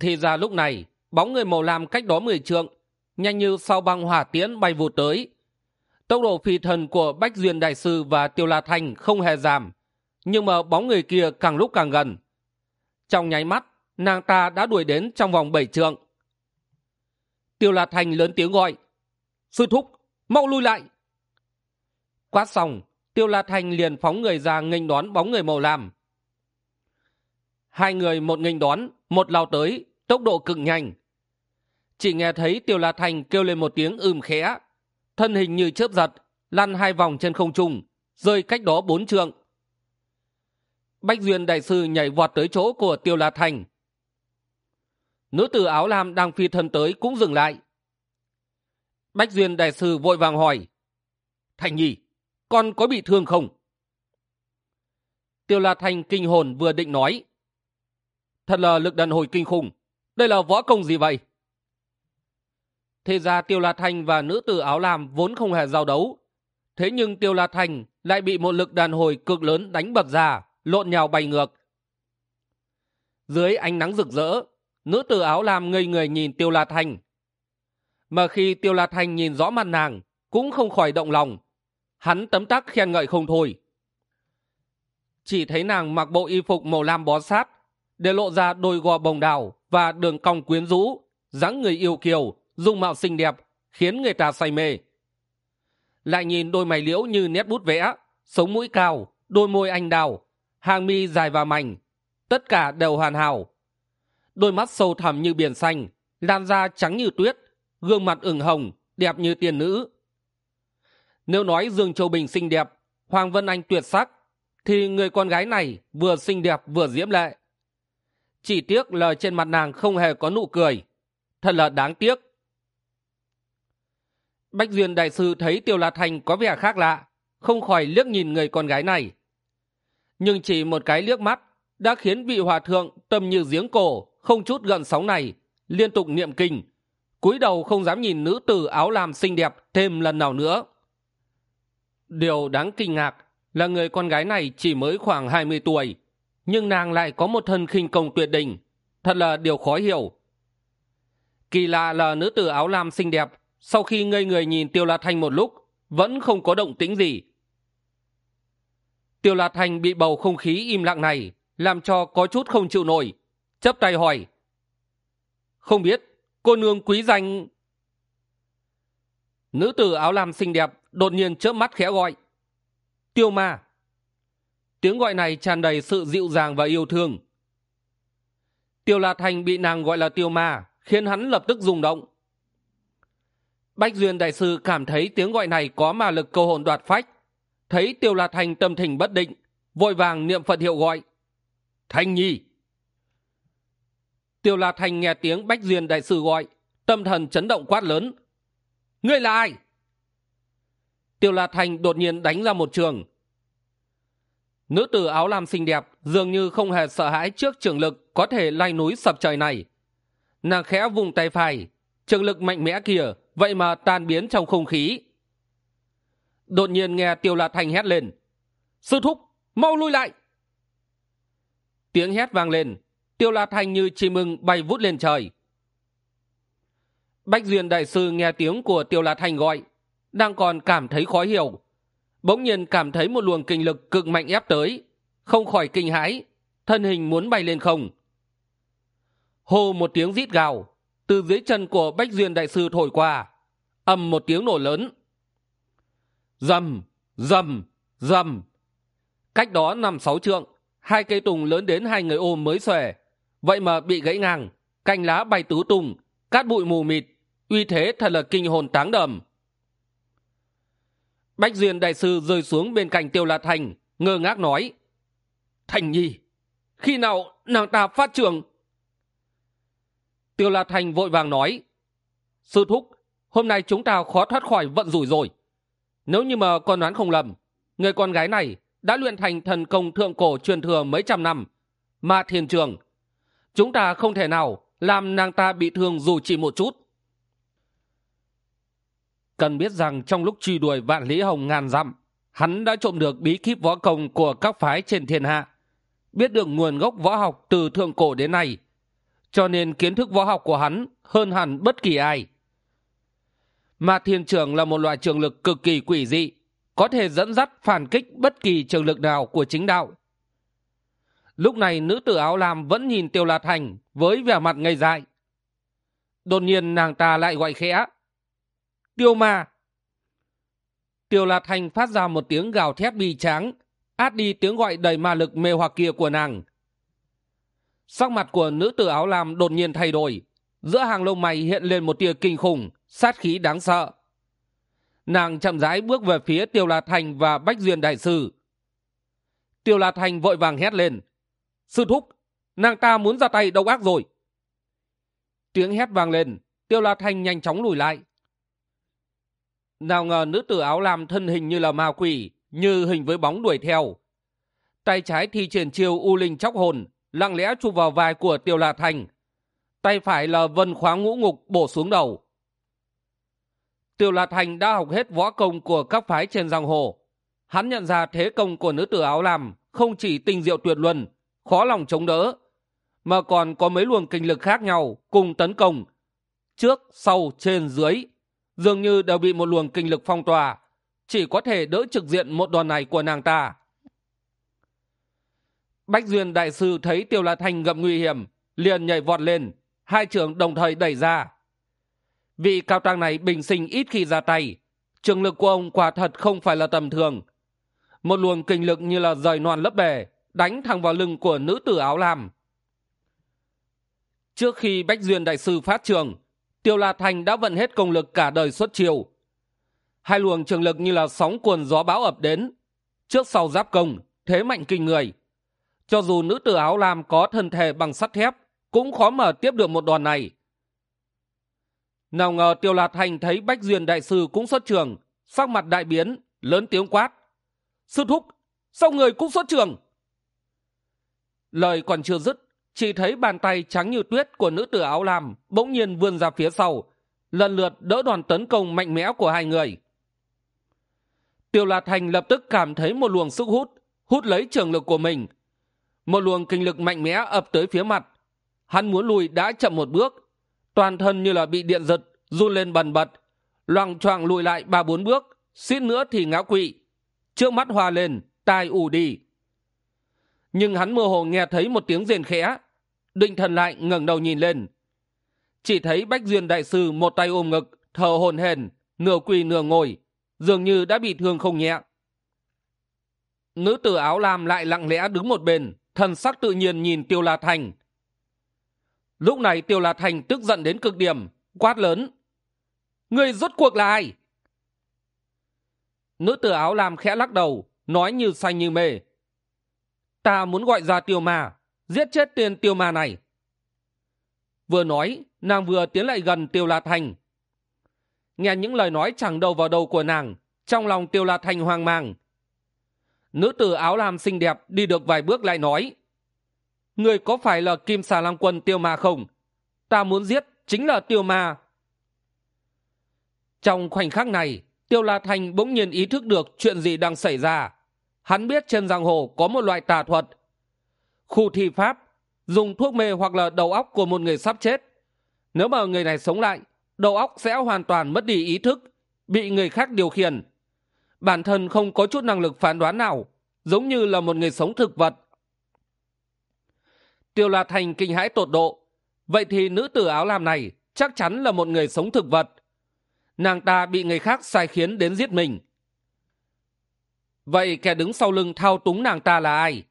Thì ra lúc này, bóng người màu lam cách đó mười trượng, nhanh như sau băng hỏa tiễn bay vụt tới tốc độ phi thần của bách duyên đại sư và tiêu la thanh không hề giảm, nhưng mà bóng người kia càng lúc càng gần. Trong nháy mắt, nàng ta đã đuổi đến trong vòng bảy trượng. Tiêu la thanh lớn tiếng gọi, sư thúc, mau lui lại! Quát xong, tiêu la thanh liền phóng người ra nghênh đón bóng người màu lam. Hai người một nghênh đón, một lao tới, tốc độ cực nhanh. Chỉ nghe thấy tiêu la thanh kêu lên một tiếng ưm khẽ thân hình như chớp giật, lăn hai vòng trên không trung, rơi cách đó bốn trượng. Bách duyên đại sư nhảy vọt tới chỗ của tiêu la thành. Nữ tử áo lam đang phi thân tới cũng dừng lại. Bách duyên đại sư vội vàng hỏi, thành nhi, con có bị thương không? Tiêu la thành kinh hồn vừa định nói, thật là lực đàn hồi kinh khủng, đây là võ công gì vậy? Thế ra tiêu la thanh và nữ tử áo lam vốn không hề giao đấu. Thế nhưng tiêu la thanh lại bị một lực đàn hồi cực lớn đánh bật ra, lộn nhào bay ngược. Dưới ánh nắng rực rỡ, nữ tử áo lam ngây người nhìn tiêu la thanh. Mà khi tiêu la thanh nhìn rõ mặt nàng, cũng không khỏi động lòng. Hắn tấm tắc khen ngợi không thôi. Chỉ thấy nàng mặc bộ y phục màu lam bó sát, để lộ ra đôi gò bồng đào và đường cong quyến rũ, dáng người yêu kiều dung mạo xinh đẹp, khiến người ta say mê. Lại nhìn đôi mày liễu như nét bút vẽ, sống mũi cao, đôi môi anh đào, hàng mi dài và mảnh, tất cả đều hoàn hảo. Đôi mắt sâu thẳm như biển xanh, làn da trắng như tuyết, gương mặt ửng hồng, đẹp như tiên nữ. Nếu nói dương châu bình xinh đẹp, hoàng vân anh tuyệt sắc, thì người con gái này vừa xinh đẹp vừa diễm lệ. Chỉ tiếc là trên mặt nàng không hề có nụ cười. Thật là đáng tiếc bách duyên đại sư thấy tiêu la thành có vẻ khác lạ, không khỏi liếc nhìn người con gái này. Nhưng chỉ một cái liếc mắt đã khiến vị hòa thượng tâm như giếng cổ, không chút gần sóng này, liên tục niệm kinh, cúi đầu không dám nhìn nữ tử áo lam xinh đẹp thêm lần nào nữa. Điều đáng kinh ngạc là người con gái này chỉ mới khoảng hai mươi tuổi, nhưng nàng lại có một thân khinh công tuyệt đỉnh, thật là điều khó hiểu. Kỳ lạ là nữ tử áo lam xinh đẹp sau khi ngây người nhìn tiêu la thanh một lúc, vẫn không có động tĩnh gì. Tiêu la thanh bị bầu không khí im lặng này làm cho có chút không chịu nổi chấp tay hỏi, không biết cô nương quý danh? Nữ tử áo lam xinh đẹp đột nhiên chớp mắt khẽ gọi, tiêu ma. Tiếng gọi này tràn đầy sự dịu dàng và yêu thương. Tiêu la Thanh bị nàng gọi là tiêu ma khiến hắn lập tức rung động bách duyên đại sư cảm thấy tiếng gọi này có ma lực câu hồn đoạt phách. Thấy tiêu la thành tâm thình bất định, vội vàng niệm phật hiệu gọi. Thanh nhi! Tiêu la thành nghe tiếng bách duyên đại sư gọi, tâm thần chấn động quát lớn. Ngươi là ai? Tiêu la thành đột nhiên đánh ra một trường. Nữ tử áo lam xinh đẹp dường như không hề sợ hãi trước trường lực có thể lay núi sập trời này. Nàng khẽ vùng tay phải trường lực mạnh mẽ kia, vậy mà tan biến trong không khí. Đột nhiên nghe tiêu la thành hét lên, sư thúc, mau lui lại! Tiếng hét vang lên, tiêu la thành như chim mừng bay vút lên trời. Bách duyên đại sư nghe tiếng của tiêu la thành gọi, đang còn cảm thấy khó hiểu. Bỗng nhiên cảm thấy một luồng kinh lực cực mạnh ép tới, không khỏi kinh hãi, thân hình muốn bay lên không. Hô một tiếng rít gào từ dưới chân của bách duyên đại sư thổi qua. Ầm một tiếng nổ lớn. Rầm rầm rầm cách đó năm sáu trượng, hai cây tùng lớn đến hai người ôm mới xòe. Vậy mà bị gãy ngang, cành lá bay tứ tung, cát bụi mù mịt. Uy thế thật là kinh hồn táng đầm. Bách duyên đại sư rơi xuống bên cạnh tiêu la thành ngơ ngác nói, thành nhi, khi nào nàng ta phát trường tiêu la thành vội vàng nói, sư thúc, hôm nay chúng ta khó thoát khỏi vận rủi rồi. Nếu như mà con đoán không lầm, người con gái này đã luyện thành thần công thượng cổ truyền thừa mấy trăm năm, mà thiền trường, chúng ta không thể nào làm nàng ta bị thương dù chỉ một chút. Cần biết rằng trong lúc truy đuổi vạn lý hồng ngàn dặm, hắn đã trộm được bí kíp võ công của các phái trên thiên hạ. Biết được nguồn gốc võ học từ thượng cổ đến nay cho nên kiến thức võ học của hắn hơn hẳn bất kỳ ai. Mà thiên trường là một loại trường lực cực kỳ quỷ dị, có thể dẫn dắt phản kích bất kỳ trường lực nào của chính đạo. Lúc này nữ tử áo lam vẫn nhìn tiêu lạt thành với vẻ mặt ngây dại. Đột nhiên nàng ta lại gọi khẽ, tiêu ma! Tiêu lạt hành phát ra một tiếng gào thét bi tráng, át đi tiếng gọi đầy ma lực mê hoặc kia của nàng sắc mặt của nữ tử áo lam đột nhiên thay đổi. Giữa hàng lông mày hiện lên một tia kinh khủng, sát khí đáng sợ. Nàng chậm rãi bước về phía tiêu la thành và bách duyên đại sư. Tiêu la thành vội vàng hét lên. Sư thúc, nàng ta muốn ra tay độc ác rồi. Tiếng hét vang lên, tiêu la thành nhanh chóng lùi lại. Nào ngờ nữ tử áo lam thân hình như là ma quỷ, như hình với bóng đuổi theo. Tay trái thi triển chiêu u linh chóc hồn lặng lẽ chụp vào vai của tiêu la thành. Tay phải là vân khóa ngũ ngục bổ xuống đầu. Tiêu la thành đã học hết võ công của các phái trên giang hồ. Hắn nhận ra thế công của nữ tử áo lam không chỉ tinh diệu tuyệt luân, khó lòng chống đỡ, mà còn có mấy luồng kinh lực khác nhau cùng tấn công. Trước, sau, trên, dưới, dường như đều bị một luồng kinh lực phong tỏa. Chỉ có thể đỡ trực diện một đòn này của nàng ta bách duyên đại sư thấy tiêu la thanh gặp nguy hiểm, liền nhảy vọt lên. Hai trường đồng thời đẩy ra. Vị cao tăng này bình sinh ít khi ra tay. Trường lực của ông quả thật không phải là tầm thường. Một luồng kinh lực như là rời non lấp bề đánh thẳng vào lưng của nữ tử áo lam. Trước khi bách duyên đại sư phát trường, tiêu la thành đã vận hết công lực cả đời xuất chiều hai luồng trường lực như là sóng cuồn gió bão ập đến. Trước sau giáp công, thế mạnh kinh người cho dù nữ tử áo lam có thân thể bằng sắt thép, cũng khó mở tiếp được một đòn này. Nào ngờ tiêu Lạt thành thấy bách duyên đại sư cũng xuất trường, sắc mặt đại biến, lớn tiếng quát. Sư thúc, sao người cũng xuất trường? Lời còn chưa dứt, chỉ thấy bàn tay trắng như tuyết của nữ tử áo lam bỗng nhiên vươn ra phía sau, lần lượt đỡ đòn tấn công mạnh mẽ của hai người. Tiêu Lạt thành lập tức cảm thấy một luồng sức hút hút lấy trường lực của mình một luồng kinh lực mạnh mẽ ập tới phía mặt. Hắn muốn lùi đã chậm một bước. Toàn thân như là bị điện giật, run lên bần bật. Loằng choàng lùi lại ba bốn bước, suýt nữa thì ngã quỵ. Trước mắt hoa lên, tai ù đi. Nhưng hắn mơ hồ nghe thấy một tiếng rền khẽ. Định thần lại ngẩng đầu nhìn lên. Chỉ thấy bách duyên đại sư một tay ôm ngực, thở hồn hển, nửa quỳ nửa ngồi, dường như đã bị thương không nhẹ. Nữ tử áo lam lại lặng lẽ đứng một bên thần sắc tự nhiên nhìn tiêu la thành. Lúc này tiêu la thành tức giận đến cực điểm, quát lớn người rốt cuộc là ai? Nữ tử áo lam khẽ lắc đầu, nói như xanh như mê, ta muốn gọi ra tiêu ma, giết chết tên tiêu ma này. Vừa nói, nàng vừa tiến lại gần tiêu la thành. Nghe những lời nói chẳng đầu vào đầu của nàng, trong lòng tiêu la thành hoang mang nữ tử áo lam xinh đẹp đi được vài bước lại nói, người có phải là kim xà lam quân tiêu ma không? Ta muốn giết chính là tiêu ma. Trong khoảnh khắc này, tiêu la thành bỗng nhiên ý thức được chuyện gì đang xảy ra. Hắn biết trên giang hồ có một loại tà thuật. Khu thi pháp, dùng thuốc mê hoặc là đầu óc của một người sắp chết. Nếu mà người này sống lại, đầu óc sẽ hoàn toàn mất đi ý thức, bị người khác điều khiển bản thân không có chút năng lực phán đoán nào, giống như là một người sống thực vật. Tiêu la thành kinh hãi tột độ, vậy thì nữ tử áo lam này chắc chắn là một người sống thực vật. Nàng ta bị người khác sai khiến đến giết mình. Vậy kẻ đứng sau lưng thao túng nàng ta là ai?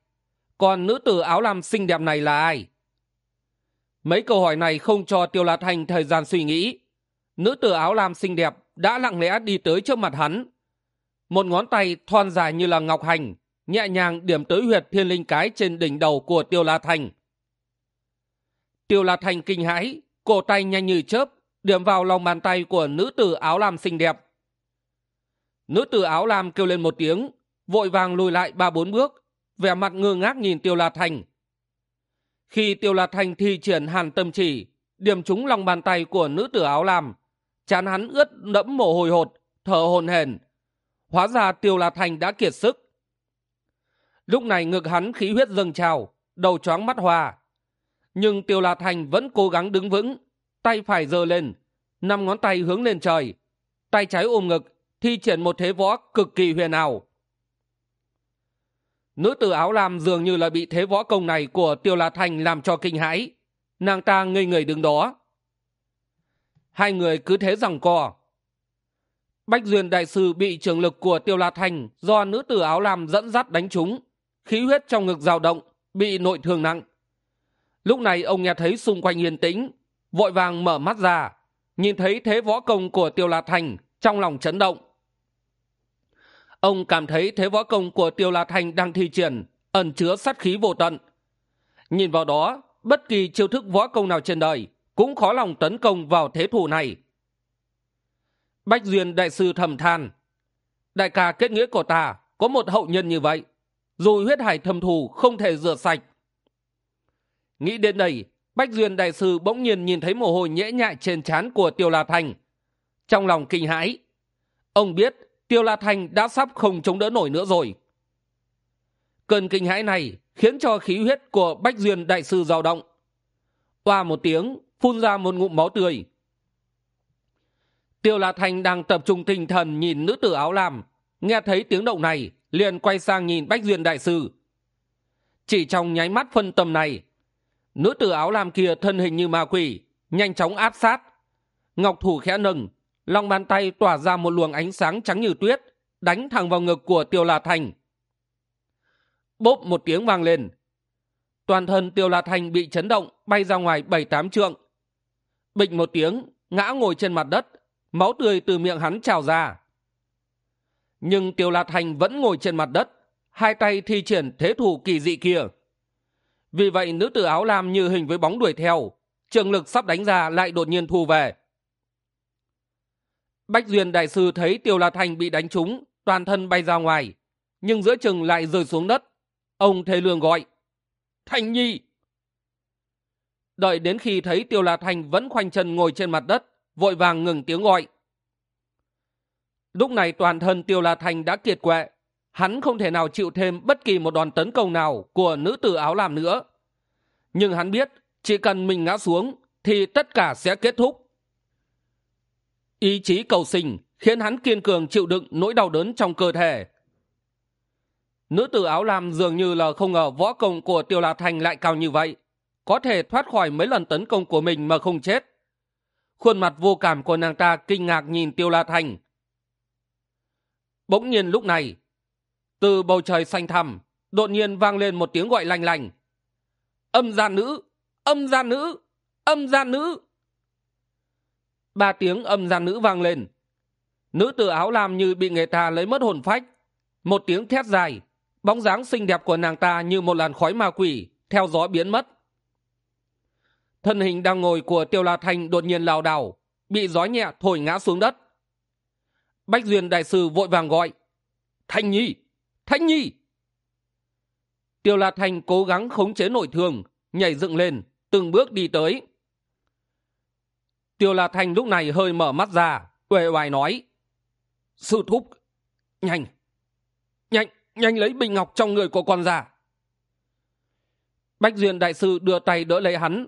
Còn nữ tử áo lam xinh đẹp này là ai? Mấy câu hỏi này không cho tiêu la thành thời gian suy nghĩ. Nữ tử áo lam xinh đẹp đã lặng lẽ đi tới trước mặt hắn một ngón tay thon dài như là ngọc hành, nhẹ nhàng điểm tới huyệt thiên linh cái trên đỉnh đầu của tiêu la thành. Tiêu la thành kinh hãi, cổ tay nhanh như chớp, điểm vào lòng bàn tay của nữ tử áo lam xinh đẹp. Nữ tử áo lam kêu lên một tiếng, vội vàng lùi lại ba bốn bước, vẻ mặt ngơ ngác nhìn tiêu la thành. Khi tiêu la thành thi triển hàn tâm chỉ, điểm trúng lòng bàn tay của nữ tử áo lam, chán hắn ướt đẫm mồ hôi hột, thở hồn hển hóa ra tiêu la thành đã kiệt sức. Lúc này ngực hắn khí huyết dâng trào, đầu choáng mắt hoa. Nhưng tiêu la thành vẫn cố gắng đứng vững, tay phải giơ lên, năm ngón tay hướng lên trời. Tay trái ôm ngực, thi triển một thế võ cực kỳ huyền ảo. Nữ tử áo lam dường như là bị thế võ công này của tiêu la thành làm cho kinh hãi. Nàng ta ngây người đứng đó. Hai người cứ thế rằng co bách duyên đại sư bị trường lực của tiêu la thành do nữ tử áo lam dẫn dắt đánh trúng, khí huyết trong ngực dao động, bị nội thương nặng. Lúc này ông nghe thấy xung quanh yên tĩnh, vội vàng mở mắt ra, nhìn thấy thế võ công của tiêu la thành trong lòng chấn động. Ông cảm thấy thế võ công của tiêu la thành đang thi triển, ẩn chứa sát khí vô tận. Nhìn vào đó, bất kỳ chiêu thức võ công nào trên đời cũng khó lòng tấn công vào thế thủ này bách duyên đại sư thầm than. Đại ca kết nghĩa của ta, có một hậu nhân như vậy dù huyết hải thâm thù không thể rửa sạch. Nghĩ đến đây, bách duyên đại sư bỗng nhiên nhìn thấy mồ hôi nhễ nhại trên trán của tiêu la thành. Trong lòng kinh hãi, ông biết tiêu la thành đã sắp không chống đỡ nổi nữa rồi. Cơn kinh hãi này khiến cho khí huyết của bách duyên đại sư dao động. Qua một tiếng, phun ra một ngụm máu tươi tiêu la thành đang tập trung tinh thần nhìn nữ tử áo lam. Nghe thấy tiếng động này, liền quay sang nhìn bách duyên đại sư. Chỉ trong nháy mắt phân tâm này, nữ tử áo lam kia thân hình như ma quỷ, nhanh chóng áp sát. Ngọc thủ khẽ nâng, lòng bàn tay tỏa ra một luồng ánh sáng trắng như tuyết, đánh thẳng vào ngực của tiêu la thành bốp một tiếng vang lên. Toàn thân tiêu la thành bị chấn động, bay ra ngoài bảy tám trượng. Bịch một tiếng, ngã ngồi trên mặt đất máu tươi từ miệng hắn trào ra. Nhưng tiêu Lạt thành vẫn ngồi trên mặt đất, hai tay thi triển thế thủ kỳ dị kia. Vì vậy, nữ tử áo lam như hình với bóng đuổi theo, trường lực sắp đánh ra lại đột nhiên thu về. Bách duyên đại sư thấy tiêu Lạt thành bị đánh trúng, toàn thân bay ra ngoài, nhưng giữa chừng lại rơi xuống đất. Ông thê lương gọi thành nhi! Đợi đến khi thấy tiêu Lạt thành vẫn khoanh chân ngồi trên mặt đất vội vàng ngừng tiếng gọi. Lúc này toàn thân tiêu la thành đã kiệt quệ, hắn không thể nào chịu thêm bất kỳ một đòn tấn công nào của nữ tử áo làm nữa. Nhưng hắn biết chỉ cần mình ngã xuống thì tất cả sẽ kết thúc. Ý chí cầu sinh khiến hắn kiên cường chịu đựng nỗi đau đớn trong cơ thể. Nữ tử áo lam dường như là không ngờ võ công của tiêu la thành lại cao như vậy, có thể thoát khỏi mấy lần tấn công của mình mà không chết khuôn mặt vô cảm của nàng ta kinh ngạc nhìn tiêu la thành. Bỗng nhiên lúc này, từ bầu trời xanh thẳm, đột nhiên vang lên một tiếng gọi lanh lành. Âm gia nữ, âm gia nữ, âm gia nữ. Ba tiếng âm gia nữ vang lên. Nữ tử áo lam như bị người ta lấy mất hồn phách. Một tiếng thét dài, bóng dáng xinh đẹp của nàng ta như một làn khói ma quỷ, theo gió biến mất thân hình đang ngồi của tiêu la thanh đột nhiên lảo đảo, bị gió nhẹ thổi ngã xuống đất. Bách duyên đại sư vội vàng gọi, thanh nhi thanh nhi! Tiêu la thanh cố gắng khống chế nội thương, nhảy dựng lên, từng bước đi tới. Tiêu la thanh lúc này hơi mở mắt ra, uể oải nói, sư thúc, nhanh nhanh nhanh lấy bình ngọc trong người của con già. bách duyên đại sư đưa tay đỡ lấy hắn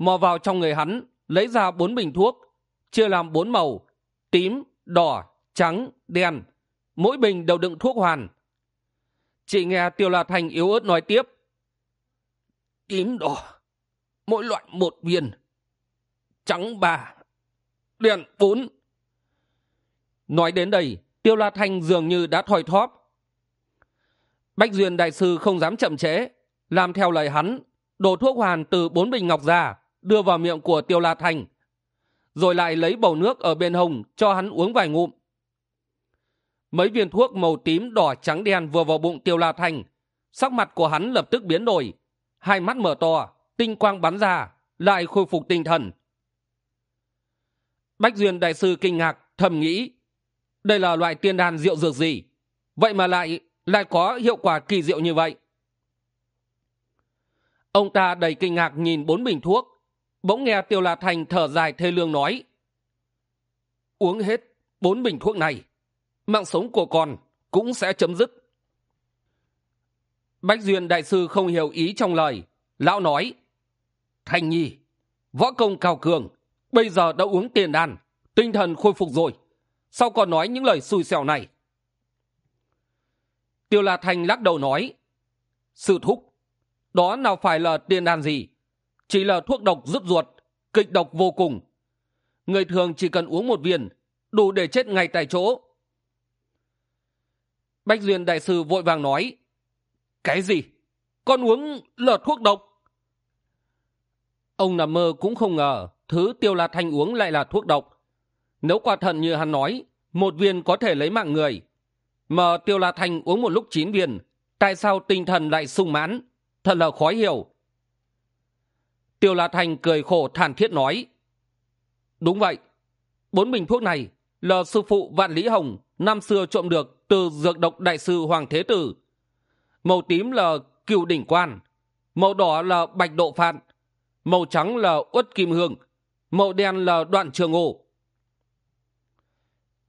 mò vào trong người hắn, lấy ra bốn bình thuốc, chia làm bốn màu, tím, đỏ, trắng, đen. Mỗi bình đều đựng thuốc hoàn. Chị nghe tiêu la thành yếu ớt nói tiếp. Tím, đỏ, mỗi loại một viên. Trắng ba, đen bốn. Nói đến đây, tiêu la thanh dường như đã thoi thóp. Bách duyên đại sư không dám chậm trễ, làm theo lời hắn, đổ thuốc hoàn từ bốn bình ngọc ra đưa vào miệng của tiêu la thành, rồi lại lấy bầu nước ở bên hồng cho hắn uống vài ngụm. Mấy viên thuốc màu tím đỏ trắng đen vừa vào bụng tiêu la thành, sắc mặt của hắn lập tức biến đổi, hai mắt mở to, tinh quang bắn ra, lại khôi phục tinh thần. Bách duyên đại sư kinh ngạc, thầm nghĩ, đây là loại tiên đan rượu dược gì? Vậy mà lại lại có hiệu quả kỳ diệu như vậy. Ông ta đầy kinh ngạc nhìn bốn bình thuốc bỗng nghe tiêu la thành thở dài thê lương nói, uống hết bốn bình thuốc này, mạng sống của con cũng sẽ chấm dứt. Bách duyên đại sư không hiểu ý trong lời, lão nói, thành nhi, võ công cao cường, bây giờ đã uống tiền đàn tinh thần khôi phục rồi, sao còn nói những lời xui xẻo này? Tiêu la thành lắc đầu nói, sư thúc, đó nào phải là tiền đàn gì? Chỉ là thuốc độc rứt ruột, kịch độc vô cùng. Người thường chỉ cần uống một viên, đủ để chết ngay tại chỗ. Bách duyên đại sư vội vàng nói, cái gì? Con uống là thuốc độc? Ông nằm mơ cũng không ngờ thứ tiêu la thanh uống lại là thuốc độc. Nếu quả thận như hắn nói, một viên có thể lấy mạng người. Mà tiêu la thanh uống một lúc chín viên, tại sao tinh thần lại sung mãn? Thật là khó hiểu tiêu la Thành cười khổ thản thiết nói, đúng vậy, bốn bình thuốc này là sư phụ vạn lý hồng năm xưa trộm được từ dược độc đại sư hoàng thế tử. Màu tím là cựu đỉnh quan, màu đỏ là bạch độ phạn, màu trắng là uất kim hương, màu đen là đoạn trường ổ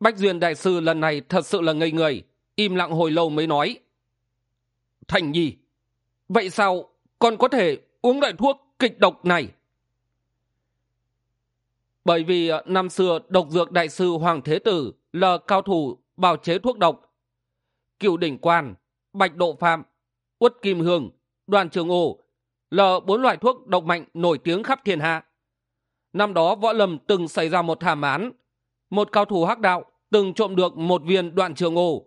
bách duyên đại sư lần này thật sự là ngây người, im lặng hồi lâu mới nói, thành nhi, vậy sao con có thể uống loại thuốc kịch độc này. Bởi vì ờ, năm xưa độc dược đại sư hoàng thế tử là cao thủ bào chế thuốc độc. Cựu đỉnh quan, bạch độ phạm uất kim hương, đoàn trường ổ là bốn loại thuốc độc mạnh nổi tiếng khắp thiên hạ. Năm đó võ lâm từng xảy ra một thảm án. Một cao thủ hắc đạo từng trộm được một viên đoạn trường ổ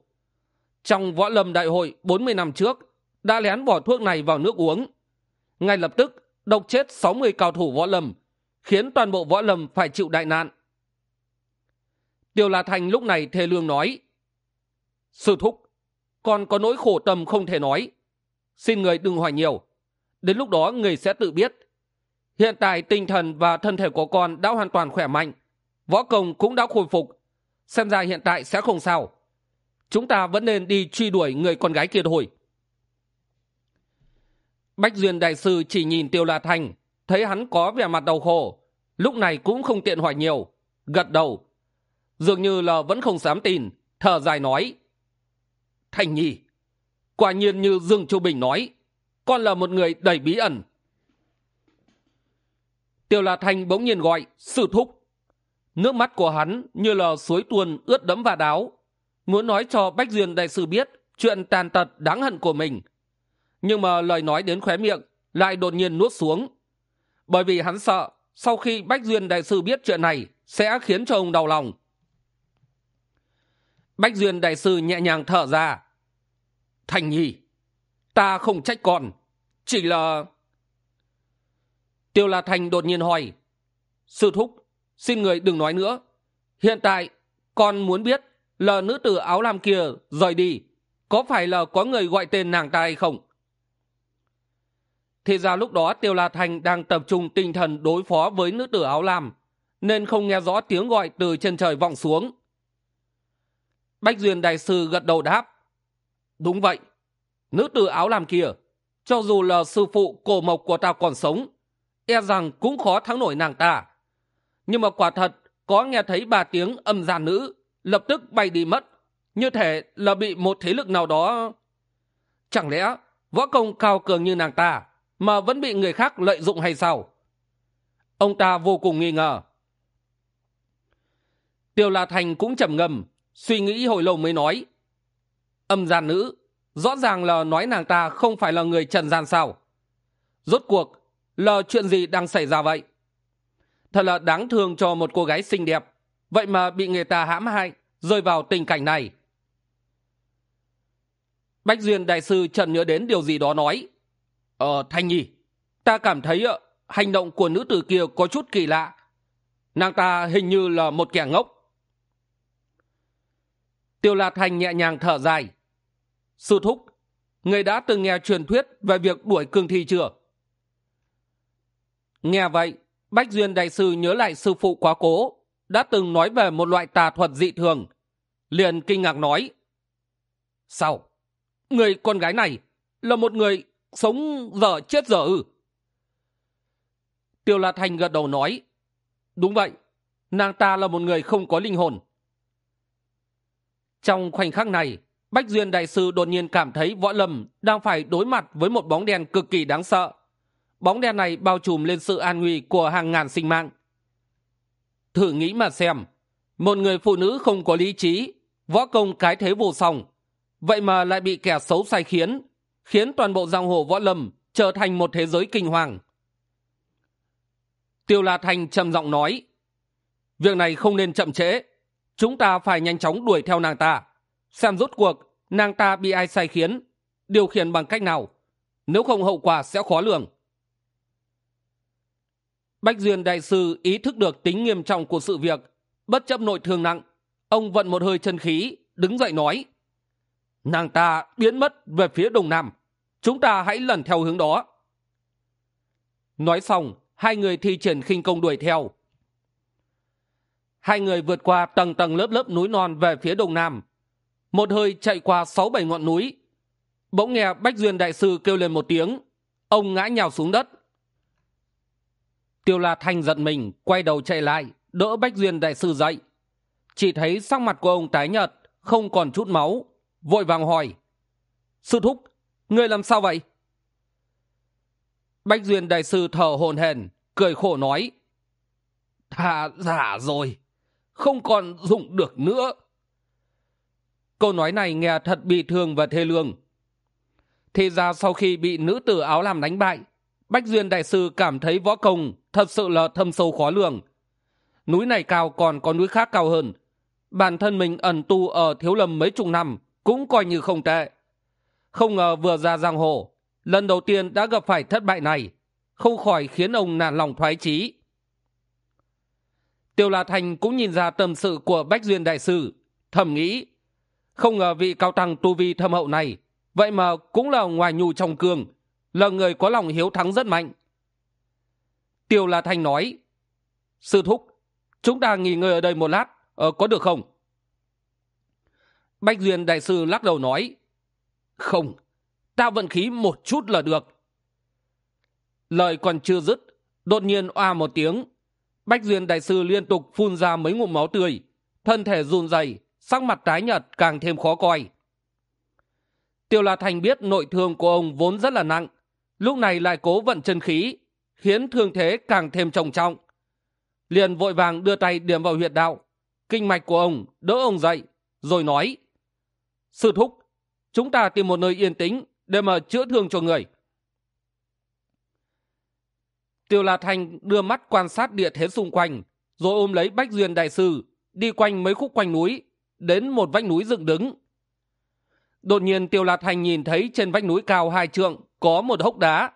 trong võ lâm đại hội bốn mươi năm trước, đã lén bỏ thuốc này vào nước uống. Ngay lập tức độc chết sáu mươi cao thủ võ lâm, khiến toàn bộ võ lâm phải chịu đại nạn. Tiêu la thành lúc này thê lương nói, sư thúc, con có nỗi khổ tâm không thể nói. Xin người đừng hỏi nhiều. Đến lúc đó người sẽ tự biết. Hiện tại tinh thần và thân thể của con đã hoàn toàn khỏe mạnh, võ công cũng đã khôi phục. Xem ra hiện tại sẽ không sao. Chúng ta vẫn nên đi truy đuổi người con gái kia thôi bách duyên đại sư chỉ nhìn tiêu la thành, thấy hắn có vẻ mặt đau khổ, lúc này cũng không tiện hỏi nhiều, gật đầu. Dường như là vẫn không dám tin, thở dài nói, thành nhi, quả nhiên như dương châu bình nói, con là một người đầy bí ẩn. Tiêu la thanh bỗng nhiên gọi, sư thúc. Nước mắt của hắn như là suối tuôn ướt đẫm và đáo. Muốn nói cho bách duyên đại sư biết chuyện tàn tật đáng hận của mình nhưng mà lời nói đến khóe miệng lại đột nhiên nuốt xuống. Bởi vì hắn sợ sau khi bách duyên đại sư biết chuyện này sẽ khiến cho ông đau lòng. Bách duyên đại sư nhẹ nhàng thở ra. Thành nhi, ta không trách con, chỉ là tiêu la thành đột nhiên hỏi. Sư thúc, xin người đừng nói nữa. Hiện tại, con muốn biết là nữ tử áo lam kia rời đi, có phải là có người gọi tên nàng ta hay không? Thì ra lúc đó tiêu la thành đang tập trung tinh thần đối phó với nữ tử áo lam, nên không nghe rõ tiếng gọi từ trên trời vọng xuống. Bách duyên đại sư gật đầu đáp, đúng vậy, nữ tử áo lam kia, cho dù là sư phụ cổ mộc của ta còn sống e rằng cũng khó thắng nổi nàng ta. Nhưng mà quả thật, có nghe thấy ba tiếng âm gian nữ lập tức bay đi mất, như thể là bị một thế lực nào đó. Chẳng lẽ võ công cao cường như nàng ta mà vẫn bị người khác lợi dụng hay sao? Ông ta vô cùng nghi ngờ. Tiêu la thành cũng trầm ngâm, suy nghĩ hồi lâu mới nói, âm gian nữ, rõ ràng là nói nàng ta không phải là người trần gian sao? Rốt cuộc, là chuyện gì đang xảy ra vậy? Thật là đáng thương cho một cô gái xinh đẹp, vậy mà bị người ta hãm hại, rơi vào tình cảnh này. Bách duyên đại sư trần nhớ đến điều gì đó nói ờ thanh nhi, ta cảm thấy ờ, hành động của nữ tử kia có chút kỳ lạ. Nàng ta hình như là một kẻ ngốc. Tiêu la thanh nhẹ nhàng thở dài. Sư thúc, người đã từng nghe truyền thuyết về việc đuổi cương thi chưa? Nghe vậy, bách duyên đại sư nhớ lại sư phụ quá cố, đã từng nói về một loại tà thuật dị thường. Liền kinh ngạc nói. Sao? Người con gái này là một người sống dở chết dở ư? Tiêu la thành gật đầu nói, đúng vậy, nàng ta là một người không có linh hồn. Trong khoảnh khắc này, bách duyên đại sư đột nhiên cảm thấy võ lâm đang phải đối mặt với một bóng đen cực kỳ đáng sợ. Bóng đen này bao trùm lên sự an nguy của hàng ngàn sinh mạng. Thử nghĩ mà xem, một người phụ nữ không có lý trí, võ công cái thế vô song, vậy mà lại bị kẻ xấu sai khiến khiến toàn bộ giang hồ võ lâm trở thành một thế giới kinh hoàng. Tiêu la thành trầm giọng nói, việc này không nên chậm trễ, chúng ta phải nhanh chóng đuổi theo nàng ta, xem rốt cuộc nàng ta bị ai sai khiến, điều khiển bằng cách nào, nếu không hậu quả sẽ khó lường. Bách duyên đại sư ý thức được tính nghiêm trọng của sự việc, bất chấp nội thương nặng, ông vận một hơi chân khí, đứng dậy nói nàng ta biến mất về phía đông nam. Chúng ta hãy lần theo hướng đó. Nói xong, hai người thi triển khinh công đuổi theo. Hai người vượt qua tầng tầng lớp lớp núi non về phía đông nam. Một hơi chạy qua sáu bảy ngọn núi. Bỗng nghe bách duyên đại sư kêu lên một tiếng. Ông ngã nhào xuống đất. Tiêu la thanh giận mình, quay đầu chạy lại, đỡ bách duyên đại sư dậy. Chỉ thấy sắc mặt của ông tái nhợt, không còn chút máu vội vàng hỏi, sư thúc người làm sao vậy? Bách duyên đại sư thở hồn hển, cười khổ nói, thà giả rồi, không còn dùng được nữa. Câu nói này nghe thật bị thương và thê lương. Thì ra sau khi bị nữ tử áo làm đánh bại, bách duyên đại sư cảm thấy võ công thật sự là thâm sâu khó lường. Núi này cao còn có núi khác cao hơn. Bản thân mình ẩn tu ở thiếu lâm mấy chục năm cũng coi như không tệ. Không ngờ vừa ra giang hồ lần đầu tiên đã gặp phải thất bại này không khỏi khiến ông nản lòng thoái trí. tiêu la thành cũng nhìn ra tâm sự của bách duyên đại sư thầm nghĩ không ngờ vị cao tăng tu vi thâm hậu này vậy mà cũng là ngoài nhu trong cương là người có lòng hiếu thắng rất mạnh. Tiêu la Thành nói sư thúc chúng ta nghỉ ngơi ở đây một lát ờ, có được không? Bách duyên đại sư lắc đầu nói, không, ta vận khí một chút là được. Lời còn chưa dứt, đột nhiên oa một tiếng. Bách duyên đại sư liên tục phun ra mấy ngụm máu tươi, thân thể run rẩy, sắc mặt tái nhợt càng thêm khó coi. Tiêu la thành biết nội thương của ông vốn rất là nặng, lúc này lại cố vận chân khí, khiến thương thế càng thêm trầm trọng. Liền vội vàng đưa tay điểm vào huyệt đạo, kinh mạch của ông đỡ ông dậy, rồi nói sư thúc, chúng ta tìm một nơi yên tĩnh để mà chữa thương cho người. Tiêu la thanh đưa mắt quan sát địa thế xung quanh, rồi ôm lấy bách duyên đại sư, đi quanh mấy khúc quanh núi, đến một vách núi dựng đứng. Đột nhiên tiêu la thanh nhìn thấy trên vách núi cao hai trượng có một hốc đá.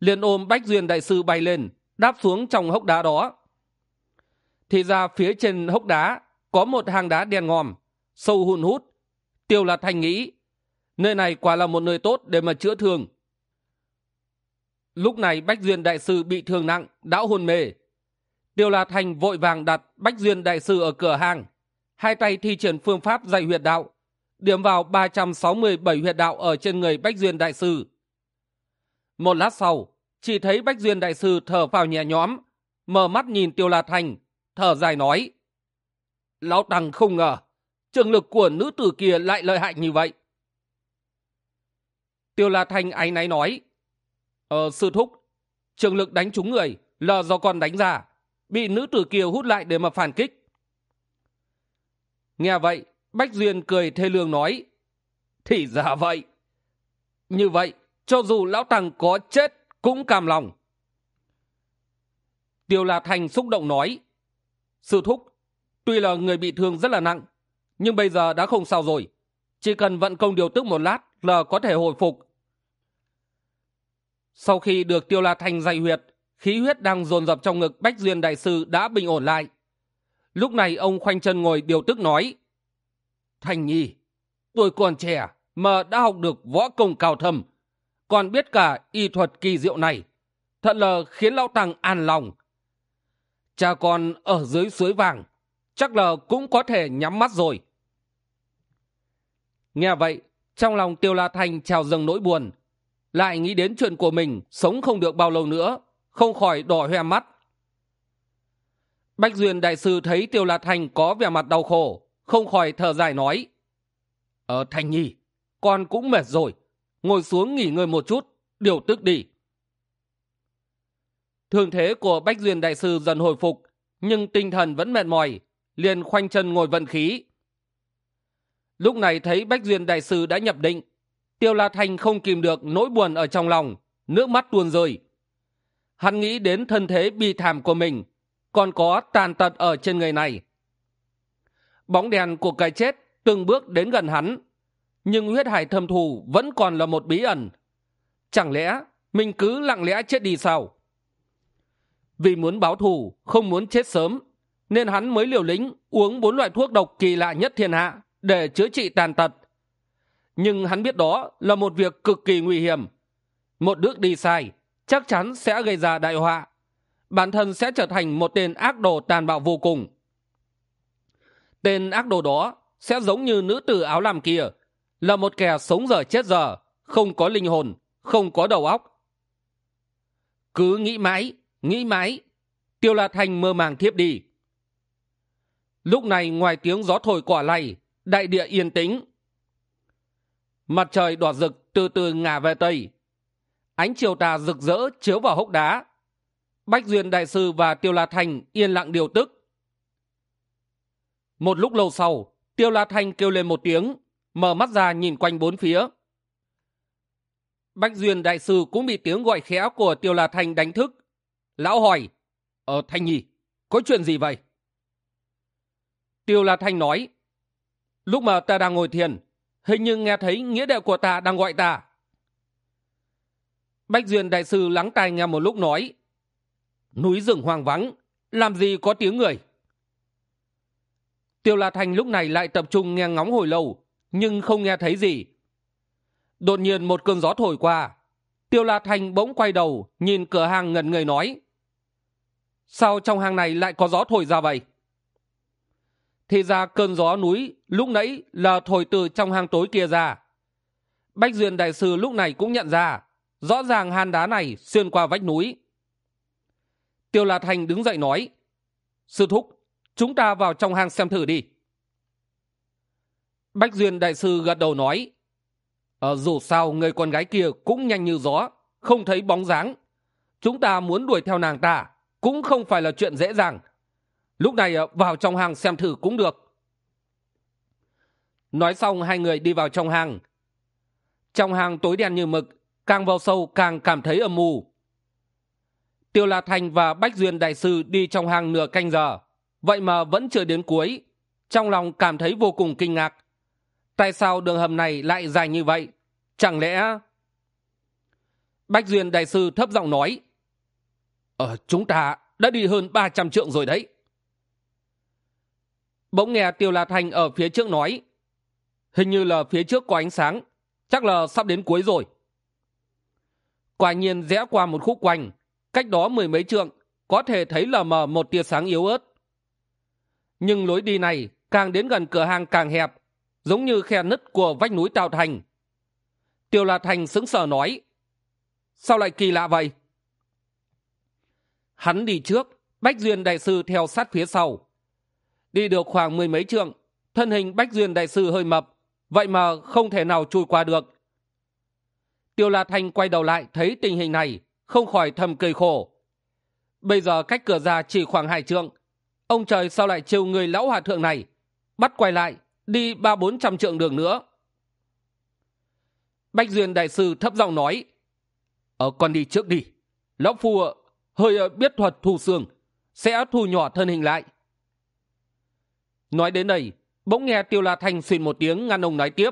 Liền ôm bách duyên đại sư bay lên, đáp xuống trong hốc đá đó. Thì ra phía trên hốc đá có một hang đá đen ngòm, sâu hun hút tiêu Lạt thanh nghĩ, nơi này quả là một nơi tốt để mà chữa thương. Lúc này bách duyên đại sư bị thương nặng, đã hôn mê. Tiêu la thành vội vàng đặt bách duyên đại sư ở cửa hàng, hai tay thi triển phương pháp dạy huyệt đạo, điểm vào ba trăm sáu mươi bảy huyệt đạo ở trên người bách duyên đại sư. Một lát sau, chỉ thấy bách duyên đại sư thở phào nhẹ nhõm, mở mắt nhìn tiêu la thành thở dài nói, lão tăng không ngờ trường lực của nữ tử kia lại lợi hại như vậy. Tiêu la thanh áy náy nói ờ sư thúc, trường lực đánh trúng người là do con đánh ra, bị nữ tử kia hút lại để mà phản kích. Nghe vậy, bách duyên cười thê lương nói, thì ra vậy. Như vậy, cho dù lão tăng có chết cũng cam lòng. Tiêu la thành xúc động nói, sư thúc, tuy là người bị thương rất là nặng nhưng bây giờ đã không sao rồi. Chỉ cần vận công điều tức một lát là có thể hồi phục. Sau khi được tiêu la thanh dạy huyệt, khí huyết đang dồn dập trong ngực bách duyên đại sư đã bình ổn lại. Lúc này ông khoanh chân ngồi điều tức nói, thành nhi, tôi còn trẻ mà đã học được võ công cao thâm, còn biết cả y thuật kỳ diệu này, thật là khiến lão tăng an lòng. Cha con ở dưới suối vàng, chắc là cũng có thể nhắm mắt rồi nghe vậy, trong lòng tiêu la thanh trào dâng nỗi buồn. Lại nghĩ đến chuyện của mình, sống không được bao lâu nữa, không khỏi đỏ hoe mắt. Bách duyên đại sư thấy tiêu la Thanh có vẻ mặt đau khổ, không khỏi thở dài nói ờ thanh nhi, con cũng mệt rồi, ngồi xuống nghỉ ngơi một chút, điều tức đi. Thương thế của bách duyên đại sư dần hồi phục, nhưng tinh thần vẫn mệt mỏi, liền khoanh chân ngồi vận khí lúc này thấy bách duyên đại sư đã nhập định. Tiêu la thành không kìm được nỗi buồn ở trong lòng, nước mắt tuôn rơi. Hắn nghĩ đến thân thế bi thảm của mình, còn có tàn tật ở trên người này. Bóng đèn của cái chết từng bước đến gần hắn, nhưng huyết hải thâm thù vẫn còn là một bí ẩn. Chẳng lẽ mình cứ lặng lẽ chết đi sao? Vì muốn báo thù, không muốn chết sớm, nên hắn mới liều lĩnh uống bốn loại thuốc độc kỳ lạ nhất thiên hạ để chữa trị tàn tật. Nhưng hắn biết đó là một việc cực kỳ nguy hiểm. Một bước đi sai, chắc chắn sẽ gây ra đại họa. Bản thân sẽ trở thành một tên ác đồ tàn bạo vô cùng. Tên ác đồ đó sẽ giống như nữ tử áo làm kia, là một kẻ sống dở chết dở, không có linh hồn, không có đầu óc. Cứ nghĩ mãi nghĩ mãi, tiêu la thành mơ màng thiếp đi. Lúc này ngoài tiếng gió thổi quả lay đại địa yên tĩnh. Mặt trời đỏ rực từ từ ngả về tây. Ánh chiều tà rực rỡ chiếu vào hốc đá. Bách duyên đại sư và tiêu la thành yên lặng điều tức. Một lúc lâu sau, tiêu la thành kêu lên một tiếng, mở mắt ra nhìn quanh bốn phía. Bách duyên đại sư cũng bị tiếng gọi khẽ của tiêu la thành đánh thức. Lão hỏi ờ thanh nhi, có chuyện gì vậy? Tiêu la thanh nói lúc mà ta đang ngồi thiền, hình như nghe thấy nghĩa đệ của ta đang gọi ta. Bách duyên đại sư lắng tai nghe một lúc nói, núi rừng hoang vắng, làm gì có tiếng người? Tiêu la thành lúc này lại tập trung nghe ngóng hồi lâu, nhưng không nghe thấy gì. Đột nhiên một cơn gió thổi qua, tiêu la thành bỗng quay đầu, nhìn cửa hàng ngần người nói, sao trong hàng này lại có gió thổi ra vậy? Thì ra cơn gió núi lúc nãy là thổi từ trong hang tối kia ra. Bách duyên đại sư lúc này cũng nhận ra rõ ràng hàn đá này xuyên qua vách núi. Tiêu Lạt thành đứng dậy nói sư thúc chúng ta vào trong hang xem thử đi. Bách duyên đại sư gật đầu nói ờ, dù sao người con gái kia cũng nhanh như gió không thấy bóng dáng. Chúng ta muốn đuổi theo nàng ta cũng không phải là chuyện dễ dàng lúc này ờ, vào trong hang xem thử cũng được. Nói xong, hai người đi vào trong hang. Trong hang tối đen như mực, càng vào sâu càng cảm thấy âm mù tiêu la thành và bách duyên đại sư đi trong hang nửa canh giờ. Vậy mà vẫn chưa đến cuối. Trong lòng cảm thấy vô cùng kinh ngạc. Tại sao đường hầm này lại dài như vậy? Chẳng lẽ bách duyên đại sư thấp giọng nói ờ chúng ta đã đi hơn ba trăm trượng rồi đấy bỗng nghe tiêu la thanh ở phía trước nói, hình như là phía trước có ánh sáng, chắc là sắp đến cuối rồi. Quả nhiên rẽ qua một khúc quanh, cách đó mười mấy trượng, có thể thấy lờ mờ một tia sáng yếu ớt. Nhưng lối đi này càng đến gần cửa hàng càng hẹp, giống như khe nứt của vách núi tạo thành. Tiêu la thành sững sờ nói, sao lại kỳ lạ vậy? Hắn đi trước, bách duyên đại sư theo sát phía sau đi được khoảng mười mấy trượng thân hình bách duyên đại sư hơi mập vậy mà không thể nào chui qua được. Tiêu la thanh quay đầu lại thấy tình hình này không khỏi thầm cười khổ. Bây giờ cách cửa ra chỉ khoảng hai trượng ông trời sao lại trêu người lão hòa thượng này? Bắt quay lại đi ba bốn trăm trượng đường nữa. Bách duyên đại sư thấp giọng nói ở ờ, con đi trước đi. Lão phu ờ, hơi ờ, biết thuật thu xương sẽ thu nhỏ thân hình lại nói đến đây, bỗng nghe tiêu la thanh xuyên một tiếng ngăn ông nói tiếp.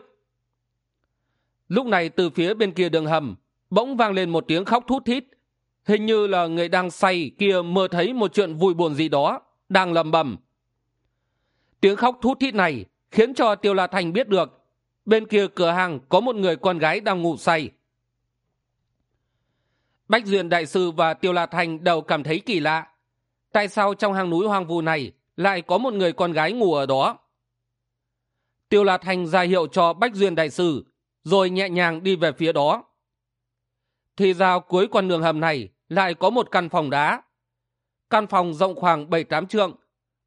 Lúc này từ phía bên kia đường hầm, bỗng vang lên một tiếng khóc thút thít. Hình như là người đang say kia mơ thấy một chuyện vui buồn gì đó, đang lầm bầm. Tiếng khóc thút thít này khiến cho tiêu la thành biết được, bên kia cửa hàng có một người con gái đang ngủ say. Bách duyên đại sư và tiêu la thành đều cảm thấy kỳ lạ. Tại sao trong hang núi hoang vu này lại có một người con gái ngủ ở đó. Tiêu lạt thành ra hiệu cho bách duyên đại sư, rồi nhẹ nhàng đi về phía đó. Thì ra cuối con đường hầm này lại có một căn phòng đá. Căn phòng rộng khoảng bảy tám trượng.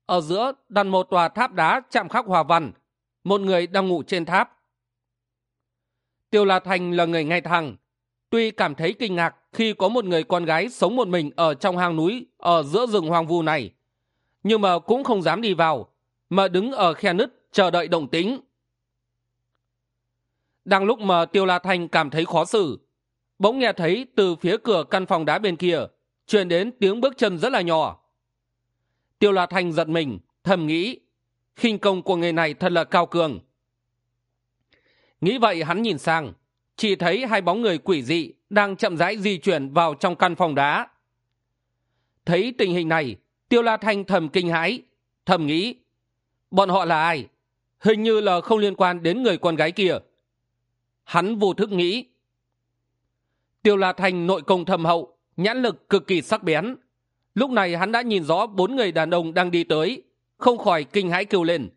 Ở giữa đặt một tòa tháp đá chạm khắc hòa văn. Một người đang ngủ trên tháp. Tiêu lạt thành là người ngay thẳng tuy cảm thấy kinh ngạc khi có một người con gái sống một mình ở trong hang núi ở giữa rừng hoang vu này nhưng mà cũng không dám đi vào, mà đứng ở khe nứt chờ đợi động tính đang lúc mà tiêu la Thanh cảm thấy khó xử, bỗng nghe thấy từ phía cửa căn phòng đá bên kia truyền đến tiếng bước chân rất là nhỏ. Tiêu la Thanh giật mình, thầm nghĩ, khinh công của người này thật là cao cường. Nghĩ vậy hắn nhìn sang, chỉ thấy hai bóng người quỷ dị đang chậm rãi di chuyển vào trong căn phòng đá. Thấy tình hình này tiêu la thanh thầm kinh hãi, thầm nghĩ, bọn họ là ai? Hình như là không liên quan đến người con gái kia. Hắn vô thức nghĩ. Tiêu la thanh nội công thầm hậu, nhãn lực cực kỳ sắc bén. Lúc này hắn đã nhìn rõ bốn người đàn ông đang đi tới, không khỏi kinh hãi kêu lên.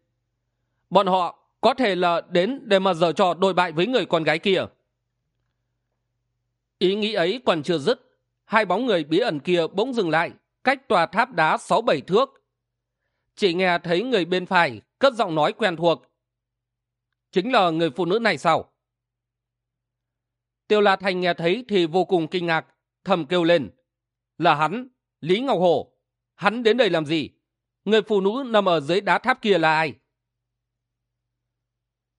Bọn họ có thể là đến để mà giở trò đồi bại với người con gái kia. Ý nghĩ ấy còn chưa dứt, hai bóng người bí ẩn kia bỗng dừng lại cách tòa tháp đá sáu bảy thước. Chỉ nghe thấy người bên phải cất giọng nói quen thuộc. Chính là người phụ nữ này sao? Tiêu la thành nghe thấy thì vô cùng kinh ngạc, thầm kêu lên. Là hắn, lý ngọc hổ hắn đến đây làm gì? Người phụ nữ nằm ở dưới đá tháp kia là ai?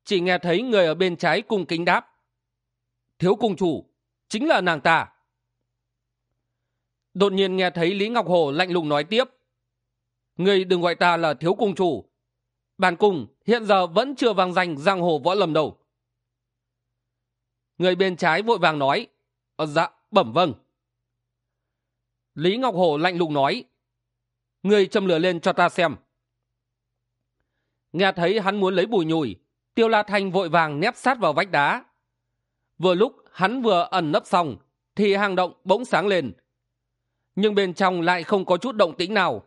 Chỉ nghe thấy người ở bên trái cung kính đáp. Thiếu cung chủ, chính là nàng ta đột nhiên nghe thấy lý ngọc hồ lạnh lùng nói tiếp. Người đừng gọi ta là thiếu cung chủ. Bàn cung hiện giờ vẫn chưa vang danh giang hồ võ lầm đầu người bên trái vội vàng nói ờ, dạ bẩm vâng. Lý ngọc hồ lạnh lùng nói, người châm lửa lên cho ta xem. Nghe thấy hắn muốn lấy bùi nhùi, tiêu la thanh vội vàng nép sát vào vách đá. Vừa lúc hắn vừa ẩn nấp xong, thì hang động bỗng sáng lên nhưng bên trong lại không có chút động tĩnh nào.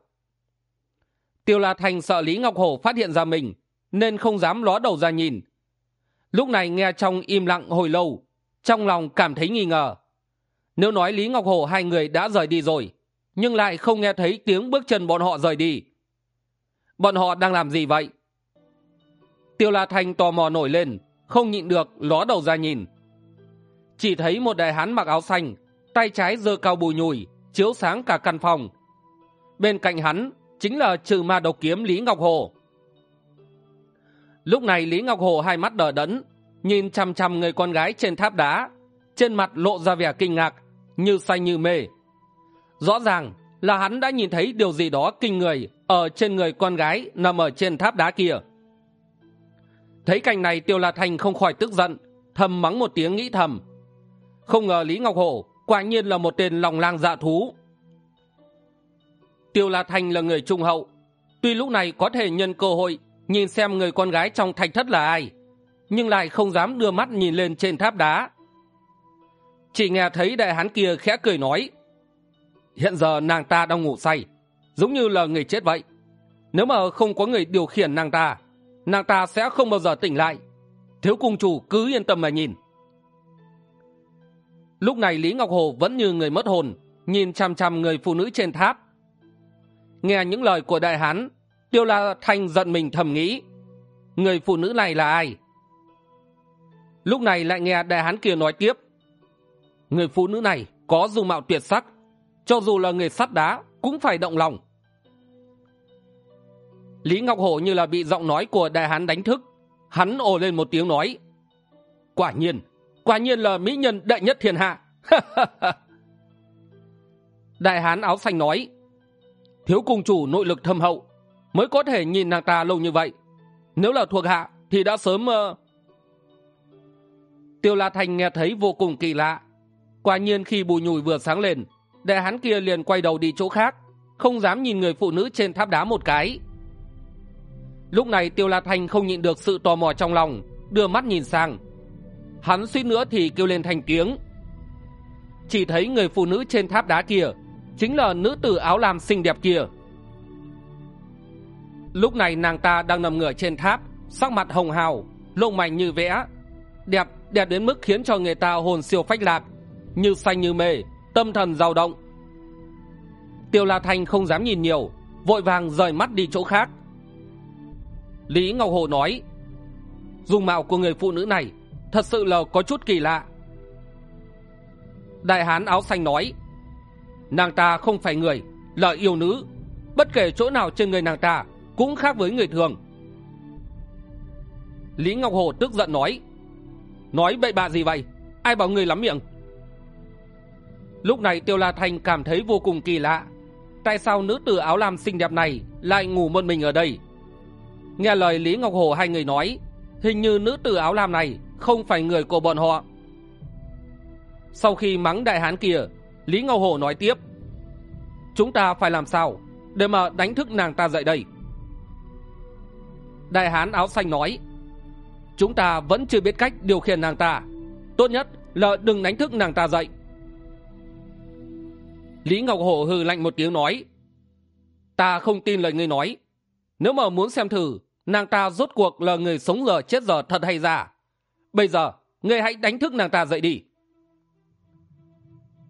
Tiêu la thanh sợ lý ngọc hổ phát hiện ra mình, nên không dám ló đầu ra nhìn. Lúc này nghe trong im lặng hồi lâu, trong lòng cảm thấy nghi ngờ. Nếu nói lý ngọc hổ hai người đã rời đi rồi, nhưng lại không nghe thấy tiếng bước chân bọn họ rời đi. Bọn họ đang làm gì vậy? Tiêu la thanh tò mò nổi lên, không nhịn được ló đầu ra nhìn. Chỉ thấy một đại hán mặc áo xanh, tay trái giơ cao bùi nhùi chiếu sáng cả căn phòng. Bên cạnh hắn chính là trừ ma độc kiếm lý ngọc hồ. Lúc này lý ngọc hồ hai mắt đờ đẫn, nhìn chằm chằm người con gái trên tháp đá, trên mặt lộ ra vẻ kinh ngạc, như say như mê. Rõ ràng là hắn đã nhìn thấy điều gì đó kinh người ở trên người con gái nằm ở trên tháp đá kia. Thấy cảnh này tiêu la thành không khỏi tức giận, thầm mắng một tiếng nghĩ thầm. Không ngờ lý ngọc hổ quả nhiên là một tên lòng lang dạ thú. Tiêu la Thanh là người trung hậu. Tuy lúc này có thể nhân cơ hội nhìn xem người con gái trong thạch thất là ai, nhưng lại không dám đưa mắt nhìn lên trên tháp đá. Chỉ nghe thấy đại hán kia khẽ cười nói, hiện giờ nàng ta đang ngủ say, giống như là người chết vậy. Nếu mà không có người điều khiển nàng ta nàng ta sẽ không bao giờ tỉnh lại. Thiếu cung chủ cứ yên tâm mà nhìn lúc này lý ngọc hồ vẫn như người mất hồn, nhìn chằm chằm người phụ nữ trên tháp. Nghe những lời của đại hán, tiêu la thanh giận mình thầm nghĩ, người phụ nữ này là ai? Lúc này lại nghe đại hán kia nói tiếp, người phụ nữ này có dung mạo tuyệt sắc, cho dù là người sắt đá cũng phải động lòng. Lý ngọc hổ như là bị giọng nói của đại hán đánh thức, hắn ồ lên một tiếng nói, quả nhiên quả nhiên là mỹ nhân đệ nhất thiên hạ. Đại hán áo xanh nói, thiếu cung chủ nội lực thâm hậu, mới có thể nhìn nàng ta lâu như vậy. Nếu là thuộc hạ thì đã sớm uh... tiêu la thành nghe thấy vô cùng kỳ lạ. Quả nhiên khi bùi nhùi vừa sáng lên, đại hán kia liền quay đầu đi chỗ khác, không dám nhìn người phụ nữ trên tháp đá một cái. Lúc này tiêu la thanh không nhịn được sự tò mò trong lòng, đưa mắt nhìn sang hắn suýt nữa thì kêu lên thành tiếng. Chỉ thấy người phụ nữ trên tháp đá kia chính là nữ tử áo lam xinh đẹp kia. Lúc này nàng ta đang nằm ngửa trên tháp, sắc mặt hồng hào, lông mày như vẽ, đẹp đẹp đến mức khiến cho người ta hồn siêu phách lạc, như xanh như mê, tâm thần dao động. Tiêu la thanh không dám nhìn nhiều, vội vàng rời mắt đi chỗ khác. Lý ngọc hồ nói, dung mạo của người phụ nữ này thật sự là có chút kỳ lạ. Đại hán áo xanh nói, nàng ta không phải người là yêu nữ, bất kể chỗ nào trên người nàng ta cũng khác với người thường. Lý ngọc hồ tức giận nói nói bậy bạ gì vậy? Ai bảo người lắm miệng? Lúc này tiêu la thành cảm thấy vô cùng kỳ lạ, tại sao nữ tử áo lam xinh đẹp này lại ngủ một mình ở đây? Nghe lời lý ngọc hồ hai người nói, hình như nữ tử áo lam này không phải người của bọn họ. Sau khi mắng đại hán kia, lý Ngâu hồ nói tiếp, chúng ta phải làm sao để mà đánh thức nàng ta dậy đây? Đại hán áo xanh nói, chúng ta vẫn chưa biết cách điều khiển nàng ta. Tốt nhất là đừng đánh thức nàng ta dậy. Lý ngọc hổ hừ lạnh một tiếng nói, ta không tin lời ngươi nói. Nếu mà muốn xem thử, nàng ta rốt cuộc là người sống giờ chết giờ thật hay giả bây giờ, ngươi hãy đánh thức nàng ta dậy đi.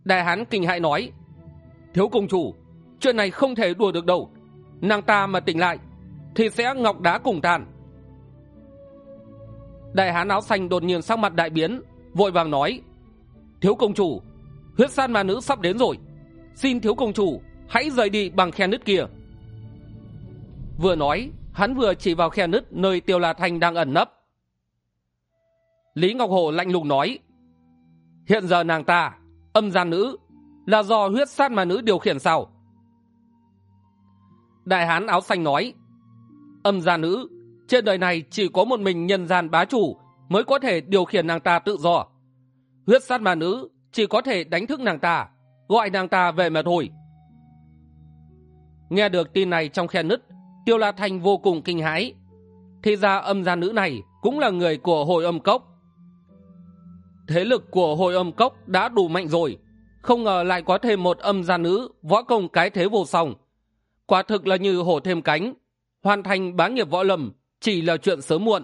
Đại hán kinh hãi nói, thiếu công chủ, chuyện này không thể đùa được đâu. Nàng ta mà tỉnh lại, thì sẽ ngọc đá cùng tàn. Đại hán áo xanh đột nhiên sắc mặt đại biến, vội vàng nói, thiếu công chủ, huyết san ma nữ sắp đến rồi. Xin thiếu công chủ, hãy rời đi bằng khe nứt kia. Vừa nói, hắn vừa chỉ vào khe nứt nơi tiêu la thanh đang ẩn nấp lý ngọc hồ lạnh lùng nói, hiện giờ nàng ta, âm gian nữ, là do huyết sát mà nữ điều khiển sao? Đại hán áo xanh nói, âm gian nữ, trên đời này chỉ có một mình nhân gian bá chủ mới có thể điều khiển nàng ta tự do. Huyết sát ma nữ chỉ có thể đánh thức nàng ta, gọi nàng ta về mà thôi. Nghe được tin này trong khe nứt, tiêu la thanh vô cùng kinh hãi. Thì ra âm gia nữ này cũng là người của hội âm cốc thế lực của hội âm cốc đã đủ mạnh rồi. Không ngờ lại có thêm một âm gia nữ, võ công cái thế vô song. Quả thực là như hổ thêm cánh, hoàn thành bá nghiệp võ lầm chỉ là chuyện sớm muộn.